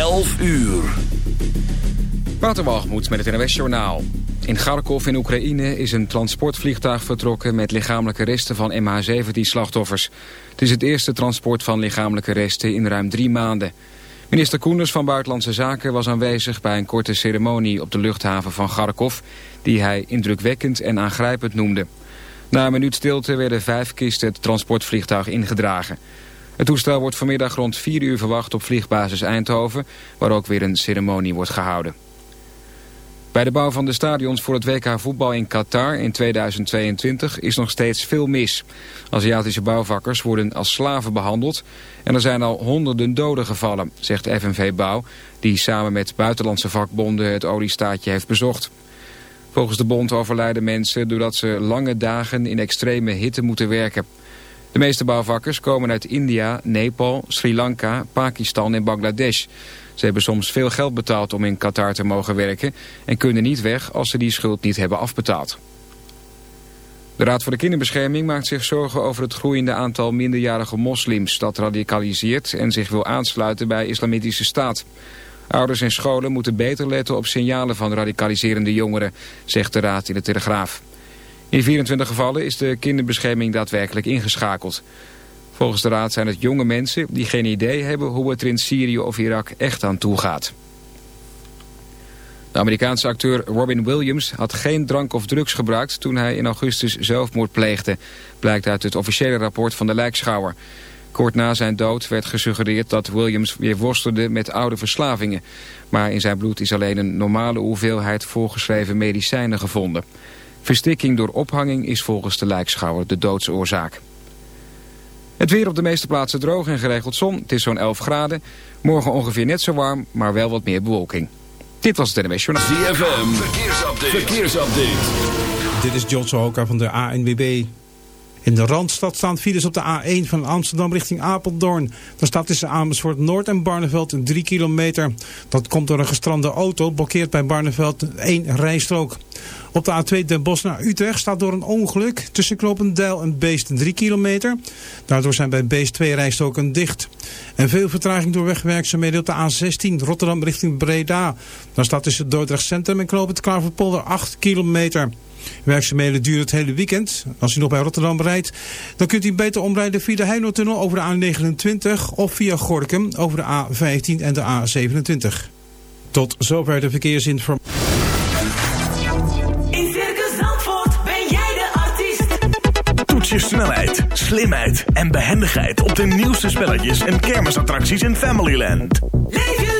11 uur. Waterwalgemoed met het NWS Journaal. In Kharkov in Oekraïne is een transportvliegtuig vertrokken... met lichamelijke resten van MH17-slachtoffers. Het is het eerste transport van lichamelijke resten in ruim drie maanden. Minister Koenders van Buitenlandse Zaken was aanwezig... bij een korte ceremonie op de luchthaven van Kharkov... die hij indrukwekkend en aangrijpend noemde. Na een minuut stilte werden vijf kisten het transportvliegtuig ingedragen. Het toestel wordt vanmiddag rond 4 uur verwacht op vliegbasis Eindhoven... waar ook weer een ceremonie wordt gehouden. Bij de bouw van de stadions voor het WK voetbal in Qatar in 2022 is nog steeds veel mis. Aziatische bouwvakkers worden als slaven behandeld en er zijn al honderden doden gevallen, zegt FNV Bouw, die samen met buitenlandse vakbonden het oliestaatje heeft bezocht. Volgens de bond overlijden mensen doordat ze lange dagen in extreme hitte moeten werken. De meeste bouwvakkers komen uit India, Nepal, Sri Lanka, Pakistan en Bangladesh. Ze hebben soms veel geld betaald om in Qatar te mogen werken... en kunnen niet weg als ze die schuld niet hebben afbetaald. De Raad voor de Kinderbescherming maakt zich zorgen over het groeiende aantal minderjarige moslims... dat radicaliseert en zich wil aansluiten bij islamitische staat. Ouders en scholen moeten beter letten op signalen van radicaliserende jongeren, zegt de Raad in de Telegraaf. In 24 gevallen is de kinderbescherming daadwerkelijk ingeschakeld. Volgens de Raad zijn het jonge mensen die geen idee hebben hoe het er in Syrië of Irak echt aan toe gaat. De Amerikaanse acteur Robin Williams had geen drank of drugs gebruikt toen hij in augustus zelfmoord pleegde, blijkt uit het officiële rapport van de lijkschouwer. Kort na zijn dood werd gesuggereerd dat Williams weer worstelde met oude verslavingen. Maar in zijn bloed is alleen een normale hoeveelheid voorgeschreven medicijnen gevonden. Verstikking door ophanging is volgens de lijkschouwer de doodsoorzaak. Het weer op de meeste plaatsen droog en geregeld zon. Het is zo'n 11 graden. Morgen ongeveer net zo warm, maar wel wat meer bewolking. Dit was het NWS Journaal. ZFM, verkeersupdate. verkeersupdate. Dit is John Sohoka van de ANWB. In de Randstad staan files op de A1 van Amsterdam richting Apeldoorn. Daar staat tussen Amersfoort Noord en Barneveld 3 kilometer. Dat komt door een gestrande auto, blokkeert bij Barneveld één rijstrook. Op de A2 Den Bosch naar Utrecht staat door een ongeluk tussen Knopendijl en Beest 3 kilometer. Daardoor zijn bij Beest 2 rijstroken dicht. En veel vertraging door wegwerkzaamheden op de A16 Rotterdam richting Breda. Daar staat tussen Dordrecht Centrum en Knopend Klaverpolder 8 kilometer. Werkzaamheden duren het hele weekend. Als u nog bij Rotterdam rijdt, dan kunt u beter omrijden via de Heinotunnel over de A29 of via Gorkum over de A15 en de A27. Tot zover de verkeersinformatie. In Circus Zandvoort ben jij de artiest. Toets je snelheid, slimheid en behendigheid op de nieuwste spelletjes en kermisattracties in Familyland. Leef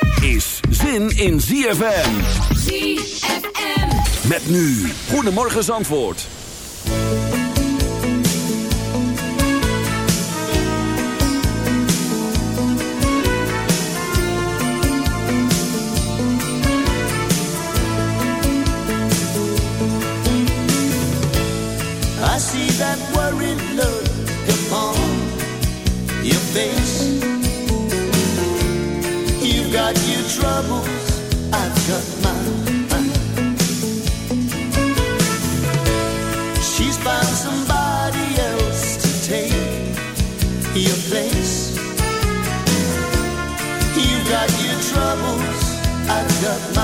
is zin in ZFM. ZFM. Met nu. Goedemorgen Zandvoort. I see that worried look upon your face. got your troubles, I've got mine. She's found somebody else to take your place. You got your troubles, I've got mine.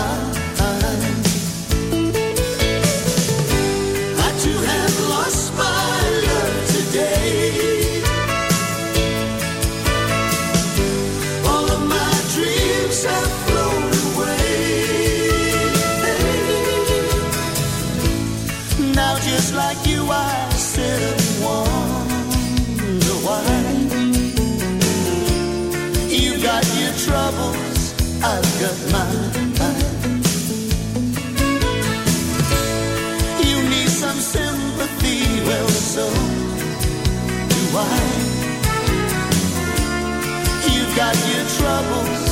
I've got my time. You need some sympathy, well, so do I. You've got your troubles.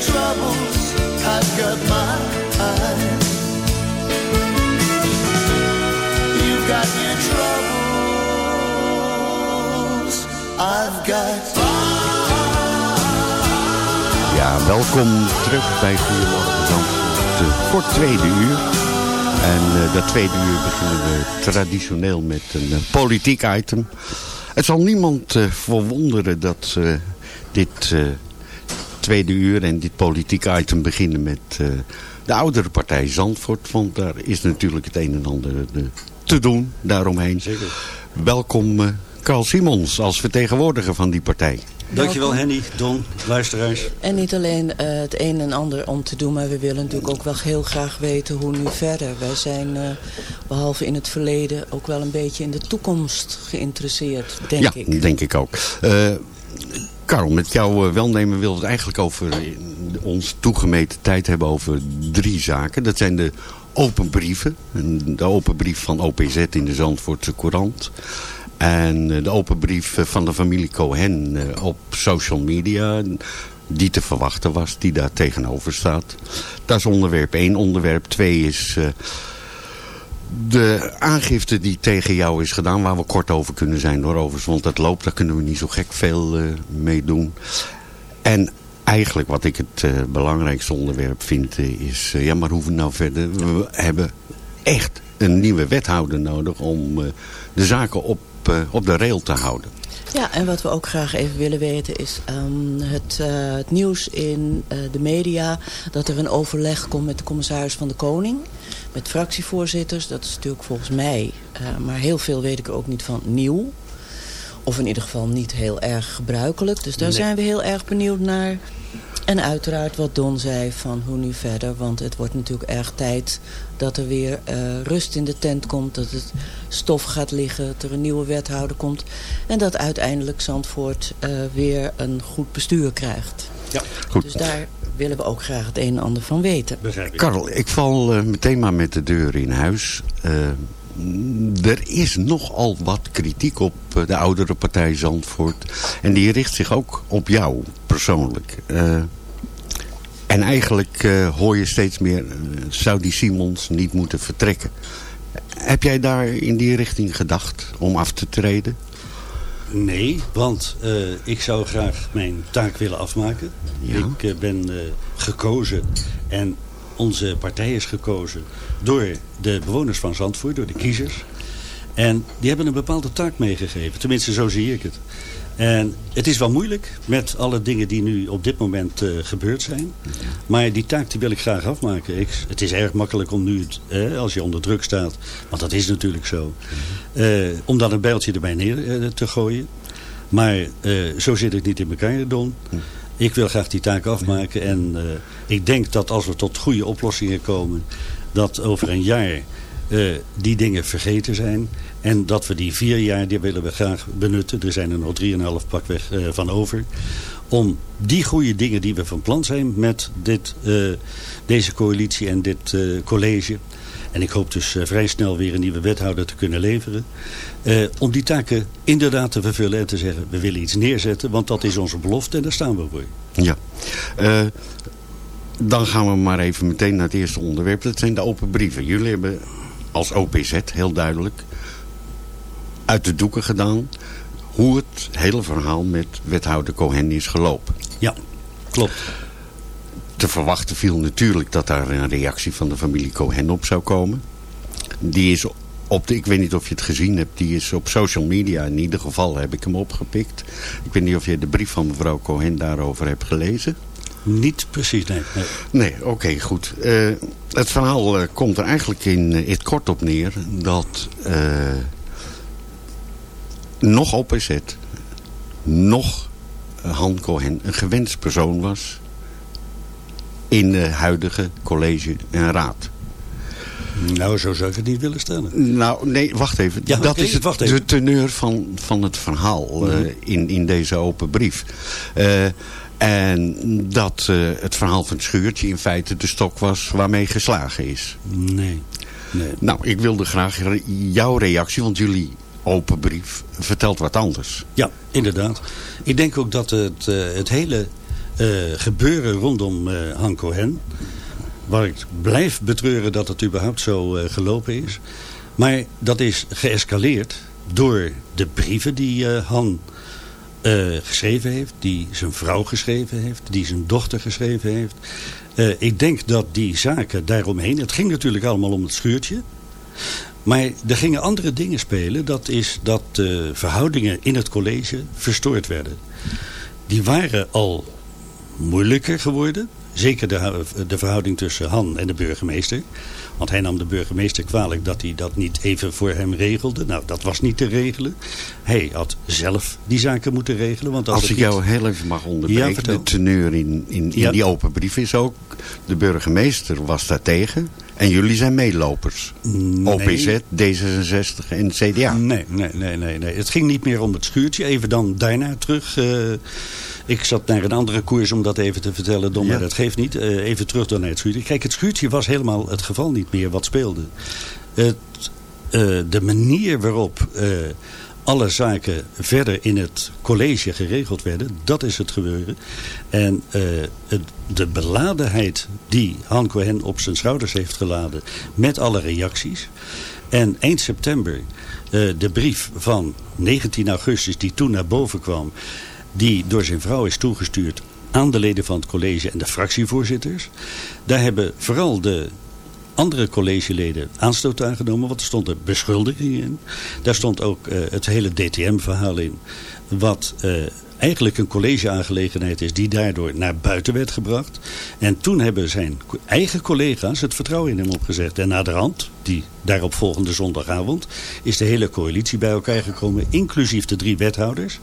Troubles, troubles, I've got Ja, welkom terug bij Goedemorgen Zandvoort voor het tweede uur. En eh, dat tweede uur beginnen we traditioneel met een eh, politiek item. Het zal niemand eh, verwonderen dat dit tweede uur en dit politiek item beginnen met eh, de oudere partij Zandvoort. Want daar is natuurlijk het een en ander eh, te doen daaromheen. Zeker. Welkom eh, Carl Simons als vertegenwoordiger van die partij. Dankjewel Henny, Don, luisteraars. En niet alleen eh, het een en ander om te doen, maar we willen natuurlijk ook wel heel graag weten hoe nu verder. Wij zijn eh, behalve in het verleden ook wel een beetje in de toekomst geïnteresseerd, denk ja, ik. denk ik ook. Eh Karel, met jouw eh, welnemen wil het eigenlijk over eh, ons toegemeten tijd hebben over drie zaken. Dat zijn de open brieven. En De open brief van OPZ in de Zandvoortse Courant. En eh, de open brief van de familie Cohen op social media. Die te verwachten was, die daar tegenover staat. Dat is onderwerp één. Onderwerp twee is... de aangifte die tegen jou is gedaan, waar we kort over kunnen zijn overigens, want dat loopt, daar kunnen we niet zo gek veel eh, mee doen. En eigenlijk wat ik het eh, belangrijkste onderwerp vind eh, is, ja maar hoe we nou verder, we hebben echt een nieuwe wethouder nodig om de zaken op, op de rail te houden. Ja, en wat we ook graag even willen weten is ehm, het, het nieuws in de media... dat er een overleg komt met de commissaris van de Koning... met fractievoorzitters. Dat is natuurlijk volgens mij, eh, maar heel veel weet ik er ook niet van, nieuw. Of in ieder geval niet heel erg gebruikelijk. Dus daar Nee. zijn we heel erg benieuwd naar. En uiteraard wat Don zei van hoe nu verder. Want het wordt natuurlijk erg tijd dat er weer eh, rust in de tent komt. Dat het stof gaat liggen. Dat er een nieuwe wethouder komt. En dat uiteindelijk Zandvoort eh, weer een goed bestuur krijgt. Ja, Goed. Dus daar willen we ook graag het een en ander van weten. ik. Karel, ik val eh, meteen maar met de deur in huis. Eh, er is nogal wat kritiek op eh, de oudere partij Zandvoort. En die richt zich ook op jou persoonlijk. Eh, en eigenlijk eh, hoor je steeds meer, zou die Simons niet moeten vertrekken. Heb jij daar in die richting gedacht om af te treden? Nee, want eh, ik zou graag mijn taak willen afmaken. Ja. Ik eh, ben eh, gekozen en onze partij is gekozen door de bewoners van Zandvoort, door de kiezers. En die hebben een bepaalde taak meegegeven. Tenminste, zo zie ik het. En het is wel moeilijk met alle dingen die nu op dit moment eh, gebeurd zijn. Maar die taak die wil ik graag afmaken. Ik, het is erg makkelijk om nu, als je onder druk staat, want dat is natuurlijk zo, eh, om dan een bijltje erbij neer eh, te gooien. Maar zo zit het niet in elkaar, Don. Ik wil graag die taak afmaken. En ik denk dat als we tot goede oplossingen komen... dat over een jaar die dingen vergeten zijn. En dat we die vier jaar, die willen we graag benutten. Er zijn er nog drieënhalf pakweg eh, van over. Om die goede dingen die we van plan zijn met dit, eh, deze coalitie en dit eh, college... En ik hoop dus vrij snel weer een nieuwe wethouder te kunnen leveren. om die taken inderdaad te vervullen en te zeggen... we willen iets neerzetten, want dat is onze belofte en daar staan we voor. Ja. Dan gaan we maar even meteen naar het eerste onderwerp. Dat zijn de open brieven. Jullie hebben als OPZ heel duidelijk uit de doeken gedaan... hoe het hele verhaal met wethouder Cohen is gelopen. Ja, klopt. Te verwachten viel natuurlijk dat daar een reactie van de familie Cohen op zou komen. Die is op de, ik weet niet of je het gezien hebt, die is op social media. In ieder geval heb ik hem opgepikt. Ik weet niet of je de brief van mevrouw Cohen daarover hebt gelezen. Niet precies, nee. nee. Nee, oké, goed. Eh, het verhaal eh, komt er eigenlijk in eh, het kort op neer dat nog OPZ, nog Han Cohen een gewenst persoon was in de huidige college en raad. Nou, zo zou ik het niet willen stellen. Nou, nee, wacht even. Ja, dat is het, wacht even. de teneur van, van het verhaal eh, Mhm. in, in deze open brief. Eh, en dat eh, het verhaal van het schuurtje in feite de stok was waarmee geslagen is. Nee. nee. Nou, ik wilde graag jouw reactie, want jullie open brief vertelt wat anders. Ja, inderdaad. Ik denk ook dat het, eh, het hele eh, gebeuren rondom eh Han Cohen... waar ik blijf betreuren dat het überhaupt zo gelopen is... maar dat is geëscaleerd door de brieven die Han geschreven heeft... die zijn vrouw geschreven heeft, die zijn dochter geschreven heeft. Ik denk dat die zaken daaromheen... het ging natuurlijk allemaal om het schuurtje... Maar er gingen andere dingen spelen. Dat is dat de verhoudingen in het college verstoord werden. Die waren al moeilijker geworden. Zeker de, de verhouding tussen Han en de burgemeester. Want hij nam de burgemeester kwalijk dat hij dat niet even voor hem regelde. Nou, dat was niet te regelen. Hij had zelf die zaken moeten regelen. Want als, ik niet- jou heel even mag Ja, onderbreken. vertel. de teneur in, in, in Ja. die open brief is ook... de burgemeester was daar tegen. En jullie zijn meelopers. Nee. OPZ, D66 en CDA. Nee, nee, nee, nee, nee. Het ging niet meer om het schuurtje. Even dan daarna terug. eh, ik zat naar een andere koers om dat even te vertellen, Dom, maar Ja. dat geeft niet. Eh, even terug dan naar het schuurtje. Kijk, het schuurtje was helemaal het geval niet meer wat speelde. Het, eh, de manier waarop alle zaken verder in het college geregeld werden, dat is het gebeuren. En eh, de beladenheid die Han Cohen op zijn schouders heeft geladen met alle reacties. En eind september eh, de brief van 19 augustus die toen naar boven kwam... die door zijn vrouw is toegestuurd aan de leden van het college en de fractievoorzitters. Daar hebben vooral de andere collegeleden aanstoot aangenomen. Want er stonden beschuldigingen in. Daar stond ook eh, het hele DTM-verhaal in. Wat eh, eigenlijk een collegeaangelegenheid is die daardoor naar buiten werd gebracht. En toen hebben zijn eigen collega's het vertrouwen in hem opgezegd. En naderhand, die daarop volgende zondagavond, is de hele coalitie bij elkaar gekomen. Inclusief de drie wethouders.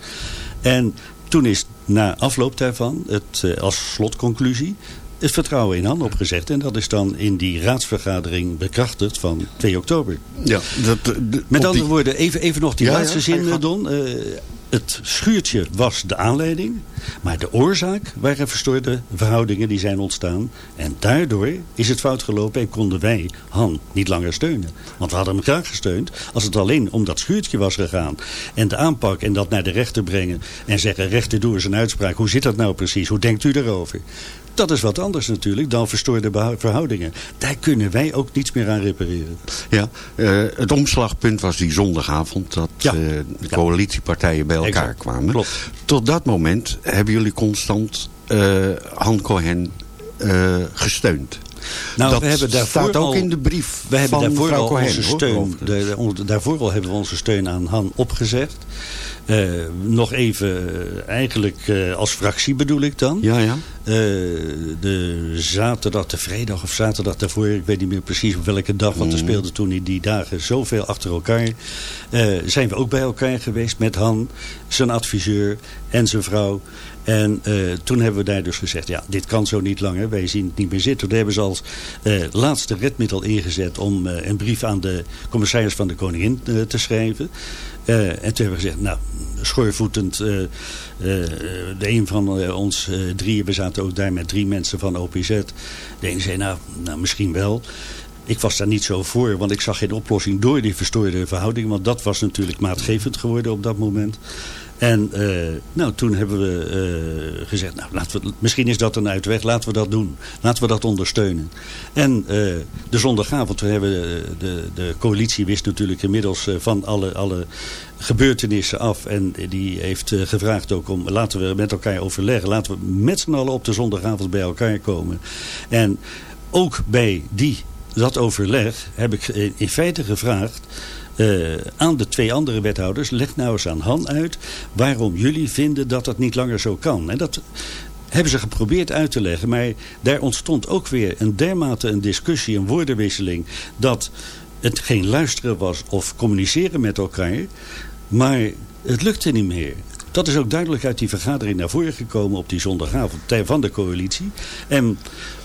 En toen is na afloop daarvan, het, eh, als slotconclusie, het vertrouwen in Han opgezegd. En dat is dan in die raadsvergadering bekrachtigd van 2 oktober. Ja, dat, de- Met andere die- woorden, even, even nog die Ja, laatste ja, zin, gang. Don. Eh, het schuurtje was de aanleiding. Maar de oorzaak waren verstoorde verhoudingen die zijn ontstaan. En daardoor is het fout gelopen en konden wij Han niet langer steunen. Want we hadden hem graag gesteund als het alleen om dat schuurtje was gegaan. En de aanpak en dat naar de rechter brengen. En zeggen, rechter doe eens een uitspraak. Hoe zit dat nou precies? Hoe denkt u erover? Dat is wat anders natuurlijk dan verstoorde verhoudingen. Daar kunnen wij ook niets meer aan repareren. Ja, eh, het omslagpunt was die zondagavond dat Ja. eh, de coalitiepartijen bij elkaar Exact. kwamen. Klopt. Tot dat moment hebben jullie constant eh Han Cohen gesteund. Nou, dat we hebben daarvoor staat ook al- in de brief We hebben van daarvoor mevrouw al Cohen. onze steun, de, de- daarvoor al hebben we onze steun aan Han opgezegd. Eh, nog even, eh, eigenlijk eh, als fractie bedoel ik dan. Ja, ja. De zaterdag, de vrijdag of zaterdag daarvoor, ik weet niet meer precies op welke dag, want er Mhm. speelde toen in die dagen zoveel achter elkaar. Zijn we ook bij elkaar geweest met Han, zijn adviseur en zijn vrouw. En toen hebben we daar dus gezegd, ja, dit kan zo niet langer. Wij zien het niet meer zitten. Toen hebben ze als laatste redmiddel ingezet om een brief aan de commissaris van de koningin te schrijven. Eh, en toen hebben we gezegd, nou, schoorvoetend, eh, eh, de een van ons drieën, we zaten ook daar met drie mensen van OPZ. De ene zei, nou, nou misschien wel. Ik was daar niet zo voor, want ik zag geen oplossing door die verstoorde verhouding. Want dat was natuurlijk maatgevend geworden op dat moment. En eh, nou, toen hebben we eh, gezegd, nou, laten we, misschien is dat een uitweg, laten we dat doen. Laten we dat ondersteunen. En eh, de zondagavond, hebben we, eh, de, de coalitie wist natuurlijk inmiddels van alle, alle gebeurtenissen af. En die heeft gevraagd ook om, laten we met elkaar overleggen. Laten we met z'n allen op de zondagavond bij elkaar komen. En ook bij die, dat overleg heb ik in feite gevraagd... eh, aan de twee andere wethouders, leg nou eens aan Han uit... waarom jullie vinden dat dat niet langer zo kan. En dat hebben ze geprobeerd uit te leggen. Maar daar ontstond ook weer een dermate een discussie, een woordenwisseling... dat het geen luisteren was of communiceren met elkaar... maar het lukte niet meer. Dat is ook duidelijk uit die vergadering naar voren gekomen op die zondagavond van de coalitie. En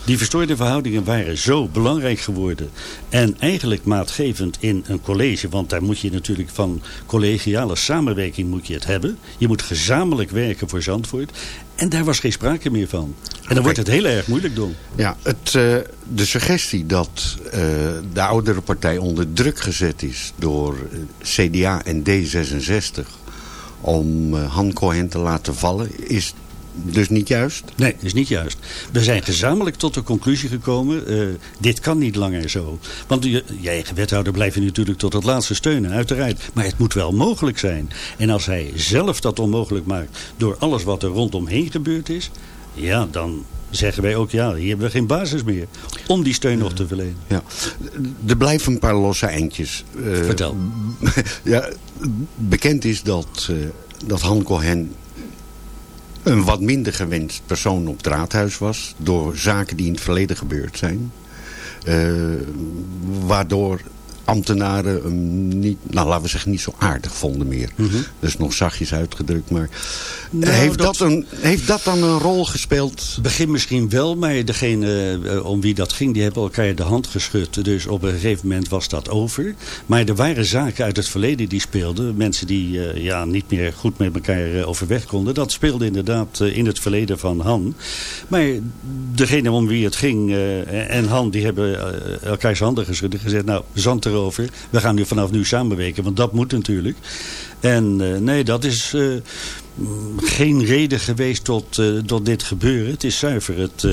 die verstoorde verhoudingen waren zo belangrijk geworden. En eigenlijk maatgevend in een college. Want daar moet je natuurlijk van collegiale samenwerking moet je het hebben. Je moet gezamenlijk werken voor Zandvoort. En daar was geen sprake meer van. En dan wordt het heel erg moeilijk doen. Ja, het, eh, de suggestie dat eh, de oudere partij onder druk gezet is door eh, CDA en D66 om eh, Han Cohen te laten vallen, is dus niet juist? Nee, is niet juist. We zijn gezamenlijk tot de conclusie gekomen, eh, dit kan niet langer zo. Want je, je eigen wethouder blijf je natuurlijk tot het laatste steunen, uiteraard. Maar het moet wel mogelijk zijn. En als hij zelf dat onmogelijk maakt door alles wat er rondomheen gebeurd is... ja, dan zeggen wij ook, ja, hier hebben we geen basis meer om die steun nog te verlenen. Ja. Er blijven een paar losse eindjes. Eh, Vertel. ja, bekend is dat, eh, dat Han Cohen een wat minder gewenst persoon op het raadhuis was. Door zaken die in het verleden gebeurd zijn. Eh, waardoor ambtenaren hem niet, nou laten we zeggen, niet zo aardig vonden meer. Dus nog zachtjes uitgedrukt. Maar Nou, heeft, dat- dat... een, heeft dat dan een rol gespeeld? Begin misschien wel, maar degene eh, om wie dat ging, die hebben elkaar de hand geschud. Dus op een gegeven moment was dat over. Maar er waren zaken uit het verleden die speelden. Mensen die eh, ja, niet meer goed met elkaar eh, overweg konden. Dat speelde inderdaad in het verleden van Han. Maar degene om wie het ging en Han, die hebben elkaars handen geschud en gezegd... nou, zand erover, we gaan nu vanaf nu samenwerken. Want dat moet natuurlijk. En eh, nee, dat is eh, geen reden geweest tot, eh, tot dit gebeuren. Het is zuiver. Het,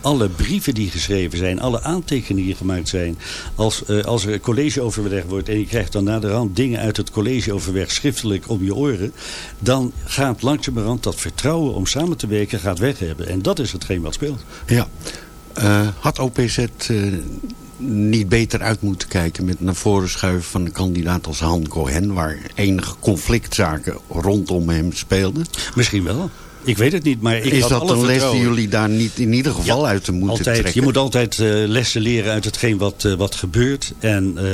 alle brieven die geschreven zijn, alle aantekeningen die gemaakt zijn. Als, als er collegeoverleg wordt en je krijgt dan naderhand dingen uit het collegeoverleg schriftelijk om je oren. Dan gaat langzamerhand dat vertrouwen om samen te werken gaat weg hebben. En dat is hetgeen wat speelt. Ja. Had OPZ niet beter uit moeten kijken met naar voren schuiven van een kandidaat als Han Cohen... waar enige conflictzaken rondom hem speelden? Misschien wel. Ik weet het niet, maar ik Is had dat een les die jullie daar niet in ieder geval uit te moeten altijd, trekken? Je moet altijd eh, lessen leren uit hetgeen wat, eh, wat gebeurt. En eh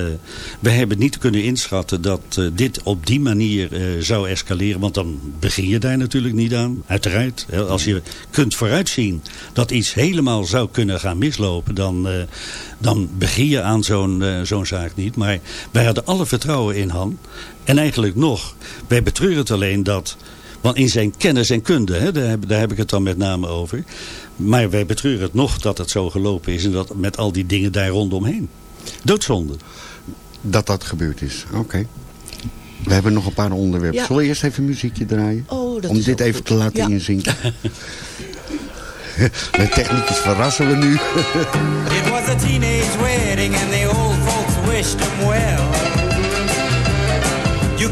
we hebben niet kunnen inschatten dat dit op die manier zou escaleren. Want dan begin je daar natuurlijk niet aan. Uiteraard. Hè, Als je kunt vooruitzien dat iets helemaal zou kunnen gaan mislopen... dan, dan begin je aan zo'n zo'n zaak niet. Maar wij hadden alle vertrouwen in Han. En eigenlijk nog, wij betreuren het alleen dat... Want in zijn kennis en kunde, hè, daar, heb, daar heb ik het dan met name over. Maar wij betreuren het nog dat het zo gelopen is. En dat met al die dingen daar rondomheen. Doodzonde. Dat dat gebeurd is, oké. We hebben nog een paar onderwerpen. Ja. Zullen we eerst even een muziekje draaien? Oh, dat Om is dit even goed. te laten Ja. inzinken. Met technicus verrassen we nu. It was a teenage wedding and the old folks wished him well.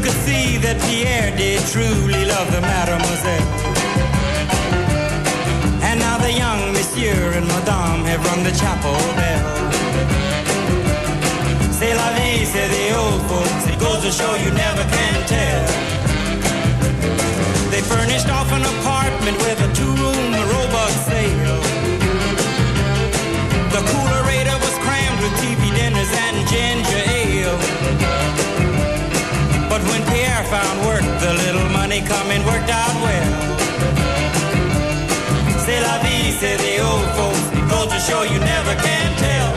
You could see that Pierre did truly love the mademoiselle. And now the young monsieur and madame have rung the chapel bell. C'est la vie, say the old folks. It goes to show you never can tell. They furnished off an apartment with a two-room robot sale. The coolerator was crammed with TV dinners and ginger ale. Pierre found work, the little money coming worked out well. C'est la vie, say the old folks. Goes to show you never can tell.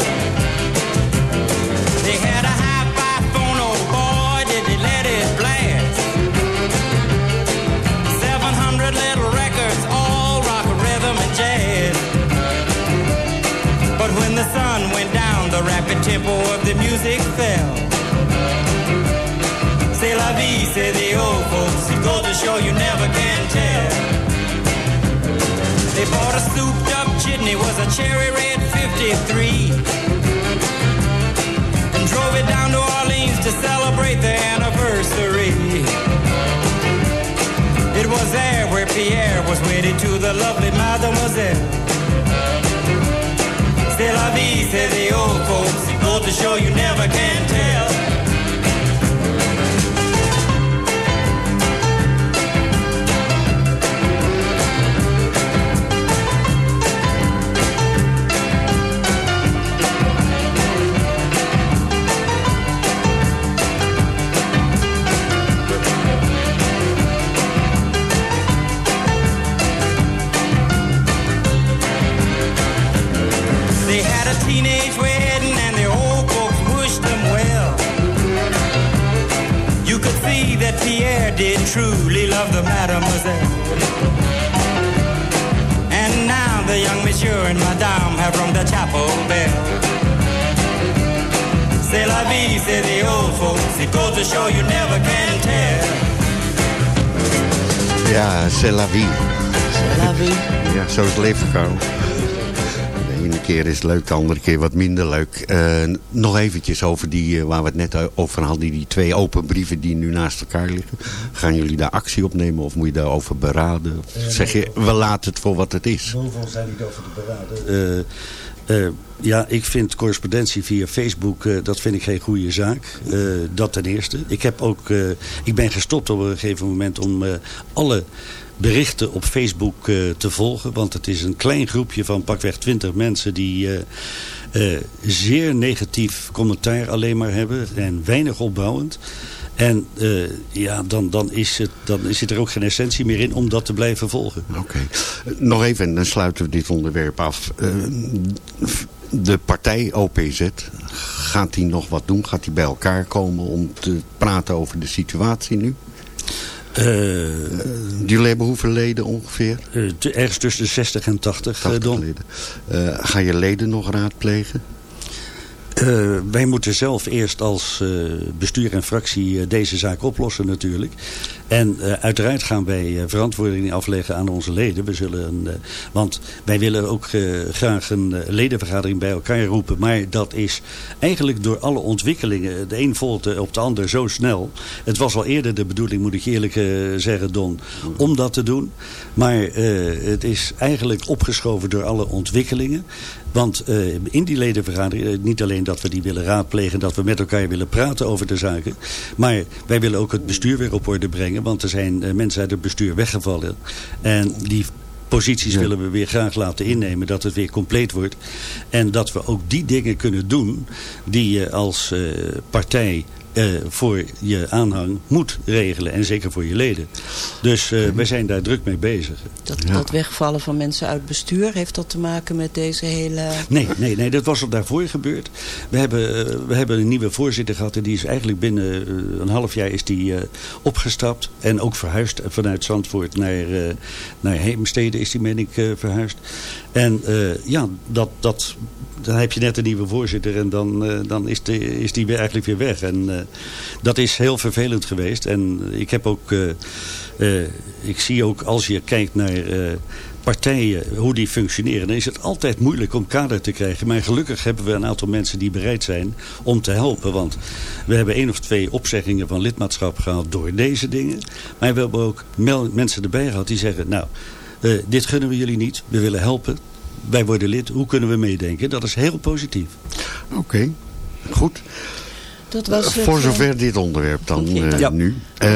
They had a hi-fi phone, oh boy, did they let it blast. 700 little records, all rock, rhythm, and jazz. But when the sun went down, the rapid tempo of the music fell. Vie, say the old oh, folks. It goes to show you never can tell. They bought a souped up chitney, was a cherry red 53. And drove it down to Orleans to celebrate the anniversary. It was there where Pierre was wedded to the lovely mademoiselle. C'est la vie, say the old folks. Goes to show you never can tell. Teenage wedding and the old folks wished them well. You could see that Pierre did truly love the mademoiselle. And now the young monsieur and madame have rung the chapel bell. C'est la vie, say the old folks. It goes to show you never can tell. Ja, c'est la vie. C'est la vie. Ja, zo is het leven, Karel. Keer is leuk, de andere keer wat minder leuk. Eh, nog eventjes over die, eh, waar we het net over hadden, die twee open brieven die nu naast elkaar liggen. Gaan jullie daar actie op nemen of moet je daarover beraden? Of zeg je, we laten het voor wat het is? Zoveel zijn niet over te beraden. Eh, eh, ja, ik vind correspondentie via Facebook, eh, dat vind ik geen goede zaak. Eh, dat ten eerste. Ik, heb ook, eh, ik ben gestopt op een gegeven moment om eh, alle berichten op Facebook eh, te volgen. Want het is een klein groepje van pakweg 20 mensen die eh, eh, zeer negatief commentaar alleen maar hebben. En weinig opbouwend. En ja, dan, dan, is het, dan zit er ook geen essentie meer in om dat te blijven volgen. Oké. Nog even, en dan sluiten we dit onderwerp af. De partij OPZ, gaat die nog wat doen? Gaat die bij elkaar komen om te praten over de situatie nu? Eh, Jullie hebben hoeveel leden ongeveer? eh, ergens tussen de 60 en 80, eh, 80 Don. leden. Eh, ga je leden nog raadplegen? Eh, wij moeten zelf eerst als eh, bestuur en fractie eh, deze zaak oplossen natuurlijk. En uiteraard gaan wij verantwoording afleggen aan onze leden. We zullen een, want wij willen ook graag een ledenvergadering bij elkaar roepen. Maar dat is eigenlijk door alle ontwikkelingen. De een volgt op de ander zo snel. Het was al eerder de bedoeling, moet ik eerlijk zeggen Don, om dat te doen. Maar het is eigenlijk opgeschoven door alle ontwikkelingen. Want eh, in die ledenvergadering, eh, niet alleen dat we die willen raadplegen... dat we met elkaar willen praten over de zaken... maar wij willen ook het bestuur weer op orde brengen... want er zijn eh, mensen uit het bestuur weggevallen. En die posities willen we weer graag laten innemen... dat het weer compleet wordt. En dat we ook die dingen kunnen doen... die je als partij eh, voor je aanhang moet regelen. En zeker voor je leden. Dus eh, wij zijn daar druk mee bezig. Dat, dat wegvallen van mensen uit bestuur, heeft dat te maken met deze hele... Nee, nee, nee, dat was al daarvoor gebeurd. We hebben, eh, we hebben een nieuwe voorzitter gehad en die is eigenlijk binnen eh, een half jaar is die, eh, opgestapt. En ook verhuisd vanuit Zandvoort naar, eh, naar Heemstede is die, meen ik, verhuisd. En eh, ja, dat, dat, dan heb je net een nieuwe voorzitter en dan, eh, dan is, de, is die weer eigenlijk weer weg. En dat is heel vervelend geweest. En ik heb ook, eh, eh, ik zie ook als je kijkt naar eh, partijen, hoe die functioneren, dan is het altijd moeilijk om kader te krijgen. Maar gelukkig hebben we een aantal mensen die bereid zijn om te helpen. Want we hebben één of twee opzeggingen van lidmaatschap gehad door deze dingen. Maar we hebben ook mensen erbij gehad die zeggen, nou, dit gunnen we jullie niet. We willen helpen. Wij worden lid. Hoe kunnen we meedenken? Dat is heel positief. Oké, goed. Dat was het, Voor eh, zover dit onderwerp dan eh, Ja. nu. Eh,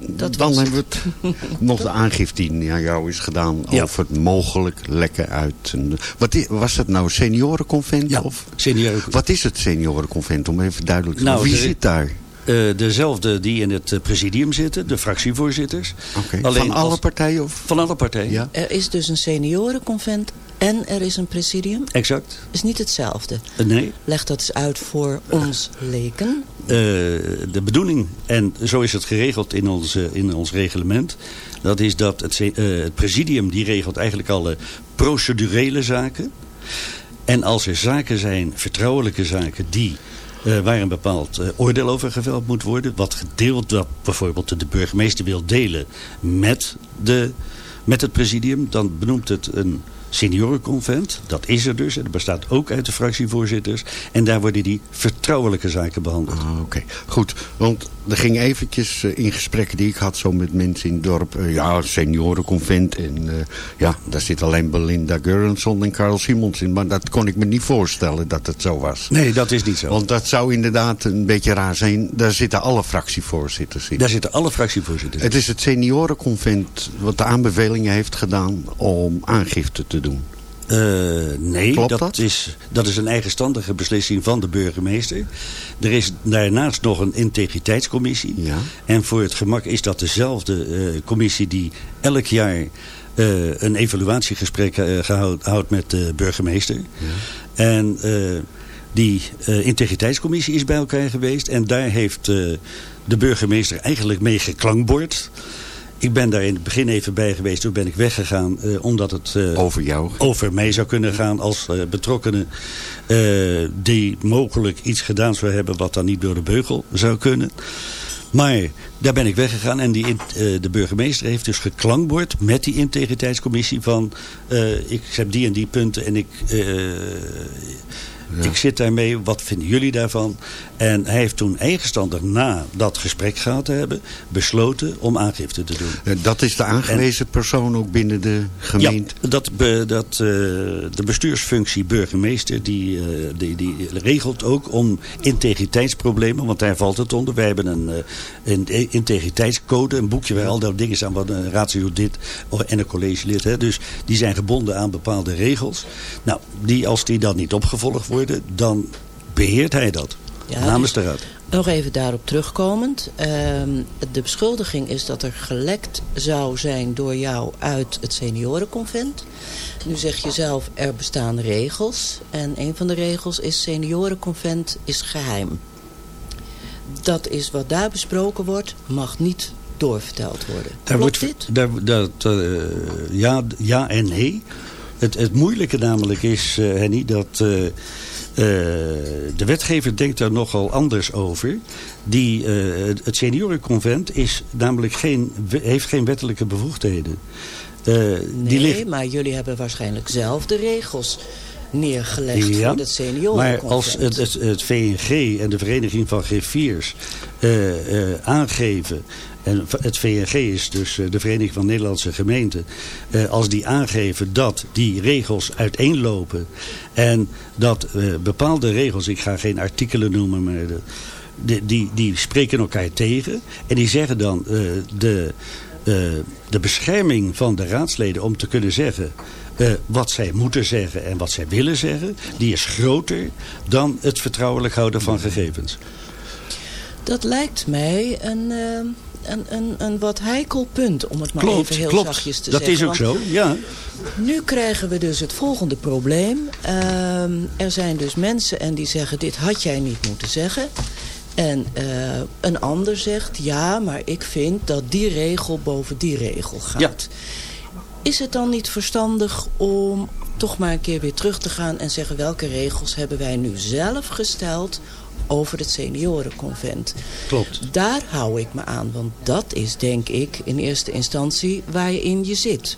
Dat dan was hebben we het nog de aangifte die aan jou is gedaan Ja. over het mogelijk lekken uit. Een, wat was dat nou, seniorenconvent? Ja, Of? senioren- Wat is het seniorenconvent, om even duidelijk te Nou, maken? Wie er- zit daar? Eh, dezelfde die in het eh, presidium zitten, de fractievoorzitters. Alleen Van alle als- partijen? Of? Van alle partijen. Ja. Er is dus een seniorenconvent en er is een presidium. Exact. is niet hetzelfde. Eh, nee. Leg dat eens uit voor ons leken. Eh, de bedoeling, en zo is het geregeld in ons, eh, in ons reglement... dat is dat het, het presidium die regelt eigenlijk alle procedurele zaken. En als er zaken zijn, vertrouwelijke zaken... die waar een bepaald oordeel over geveld moet worden... wat gedeeld, wat bijvoorbeeld de burgemeester wil delen met, de, met het presidium... dan benoemt het een seniorenconvent. Dat is er dus. En dat bestaat ook uit de fractievoorzitters. En daar worden die vertrouwelijke zaken behandeld. Ah, Oké, goed. Want er ging eventjes eh, in gesprekken die ik had zo met mensen in het dorp. eh, ja, seniorenconvent. En eh, ja, daar zit alleen Belinda Göransson en Carl Simons in. Maar dat kon ik me niet voorstellen dat het zo was. Nee, dat is niet zo. Want dat zou inderdaad een beetje raar zijn. Daar zitten alle fractievoorzitters in. Daar zitten alle fractievoorzitters. Het is het seniorenconvent wat de aanbevelingen heeft gedaan om aangifte te doen. Eh, nee, Klopt dat, dat? Is, dat is een eigenstandige beslissing van de burgemeester. Er is daarnaast nog een integriteitscommissie. Ja. En voor het gemak is dat dezelfde eh, commissie die elk jaar eh, een evaluatiegesprek eh, gehoud- houdt met de burgemeester. En eh, die integriteitscommissie is bij elkaar geweest. En daar heeft de burgemeester eigenlijk mee geklankbord. Ik ben daar in het begin even bij geweest. Toen ben ik weggegaan eh, omdat het eh, Over jou. over mij zou kunnen gaan als eh, betrokkenen die mogelijk iets gedaan zou hebben wat dan niet door de beugel zou kunnen. Maar daar ben ik weggegaan en die, de burgemeester heeft dus geklankbord met die integriteitscommissie van ik heb die en die punten en ik, ik zit daarmee, wat vinden jullie daarvan? En hij heeft toen eigenstandig na dat gesprek gehad te hebben besloten om aangifte te doen. Eh, Dat is de aangewezen persoon ook binnen de gemeente? Ja, dat, be- dat, eh, de bestuursfunctie burgemeester die, eh, die, die regelt ook om integriteitsproblemen, want daar valt het onder. Wij hebben een, een integriteitscode, een boekje waar al dat dingen staan, wat een raadslid dit en een collegelid. Hè, dus die zijn gebonden aan bepaalde regels. Nou, die, als die dan niet opgevolgd worden, dan beheert hij dat. Ja, namens dus- de raad. Nog even daarop terugkomend. Ehm, de beschuldiging is dat er gelekt zou zijn door jou uit het seniorenconvent. Nu zeg je zelf, er bestaan regels. En een van de regels is seniorenconvent is geheim. Dat is wat daar besproken wordt, mag niet doorverteld worden. Daar wordt, dit? daar, dat, eh, ja, ja en nee. Het, het moeilijke namelijk is, eh, Henny, dat eh, eh, de wetgever denkt daar nogal anders over. Die, eh, het- seniorenconvent is namelijk geen, heeft geen wettelijke bevoegdheden. Eh, Nee, die ligt, maar jullie hebben waarschijnlijk zelf de regels neergelegd Ja, voor het seniorenconvent. Maar als het, het, het VNG en de Vereniging van Griffiers aangeven... en het VNG is dus eh, de Vereniging van Nederlandse Gemeenten... eh, als die aangeven dat die regels uiteenlopen... en dat eh, bepaalde regels, ik ga geen artikelen noemen... maar de- die, die spreken elkaar tegen... en die zeggen dan de, de bescherming van de raadsleden om te kunnen zeggen... wat zij moeten zeggen en wat zij willen zeggen... die is groter dan het vertrouwelijk houden van gegevens. Dat lijkt mij een, een, een, een wat heikel punt, om het maar klopt, even heel klopt. zachtjes te dat zeggen. is ook Want zo, ja. Nu krijgen we dus het volgende probleem. Ehm, er zijn dus mensen en die zeggen, dit had jij niet moeten zeggen. En eh, een ander zegt, ja, maar ik vind dat die regel boven die regel gaat. Ja. Is het dan niet verstandig om toch maar een keer weer terug te gaan... en zeggen welke regels hebben wij nu zelf gesteld over het seniorenconvent? Klopt. Daar hou ik me aan, want dat is denk ik in eerste instantie waar je in je zit.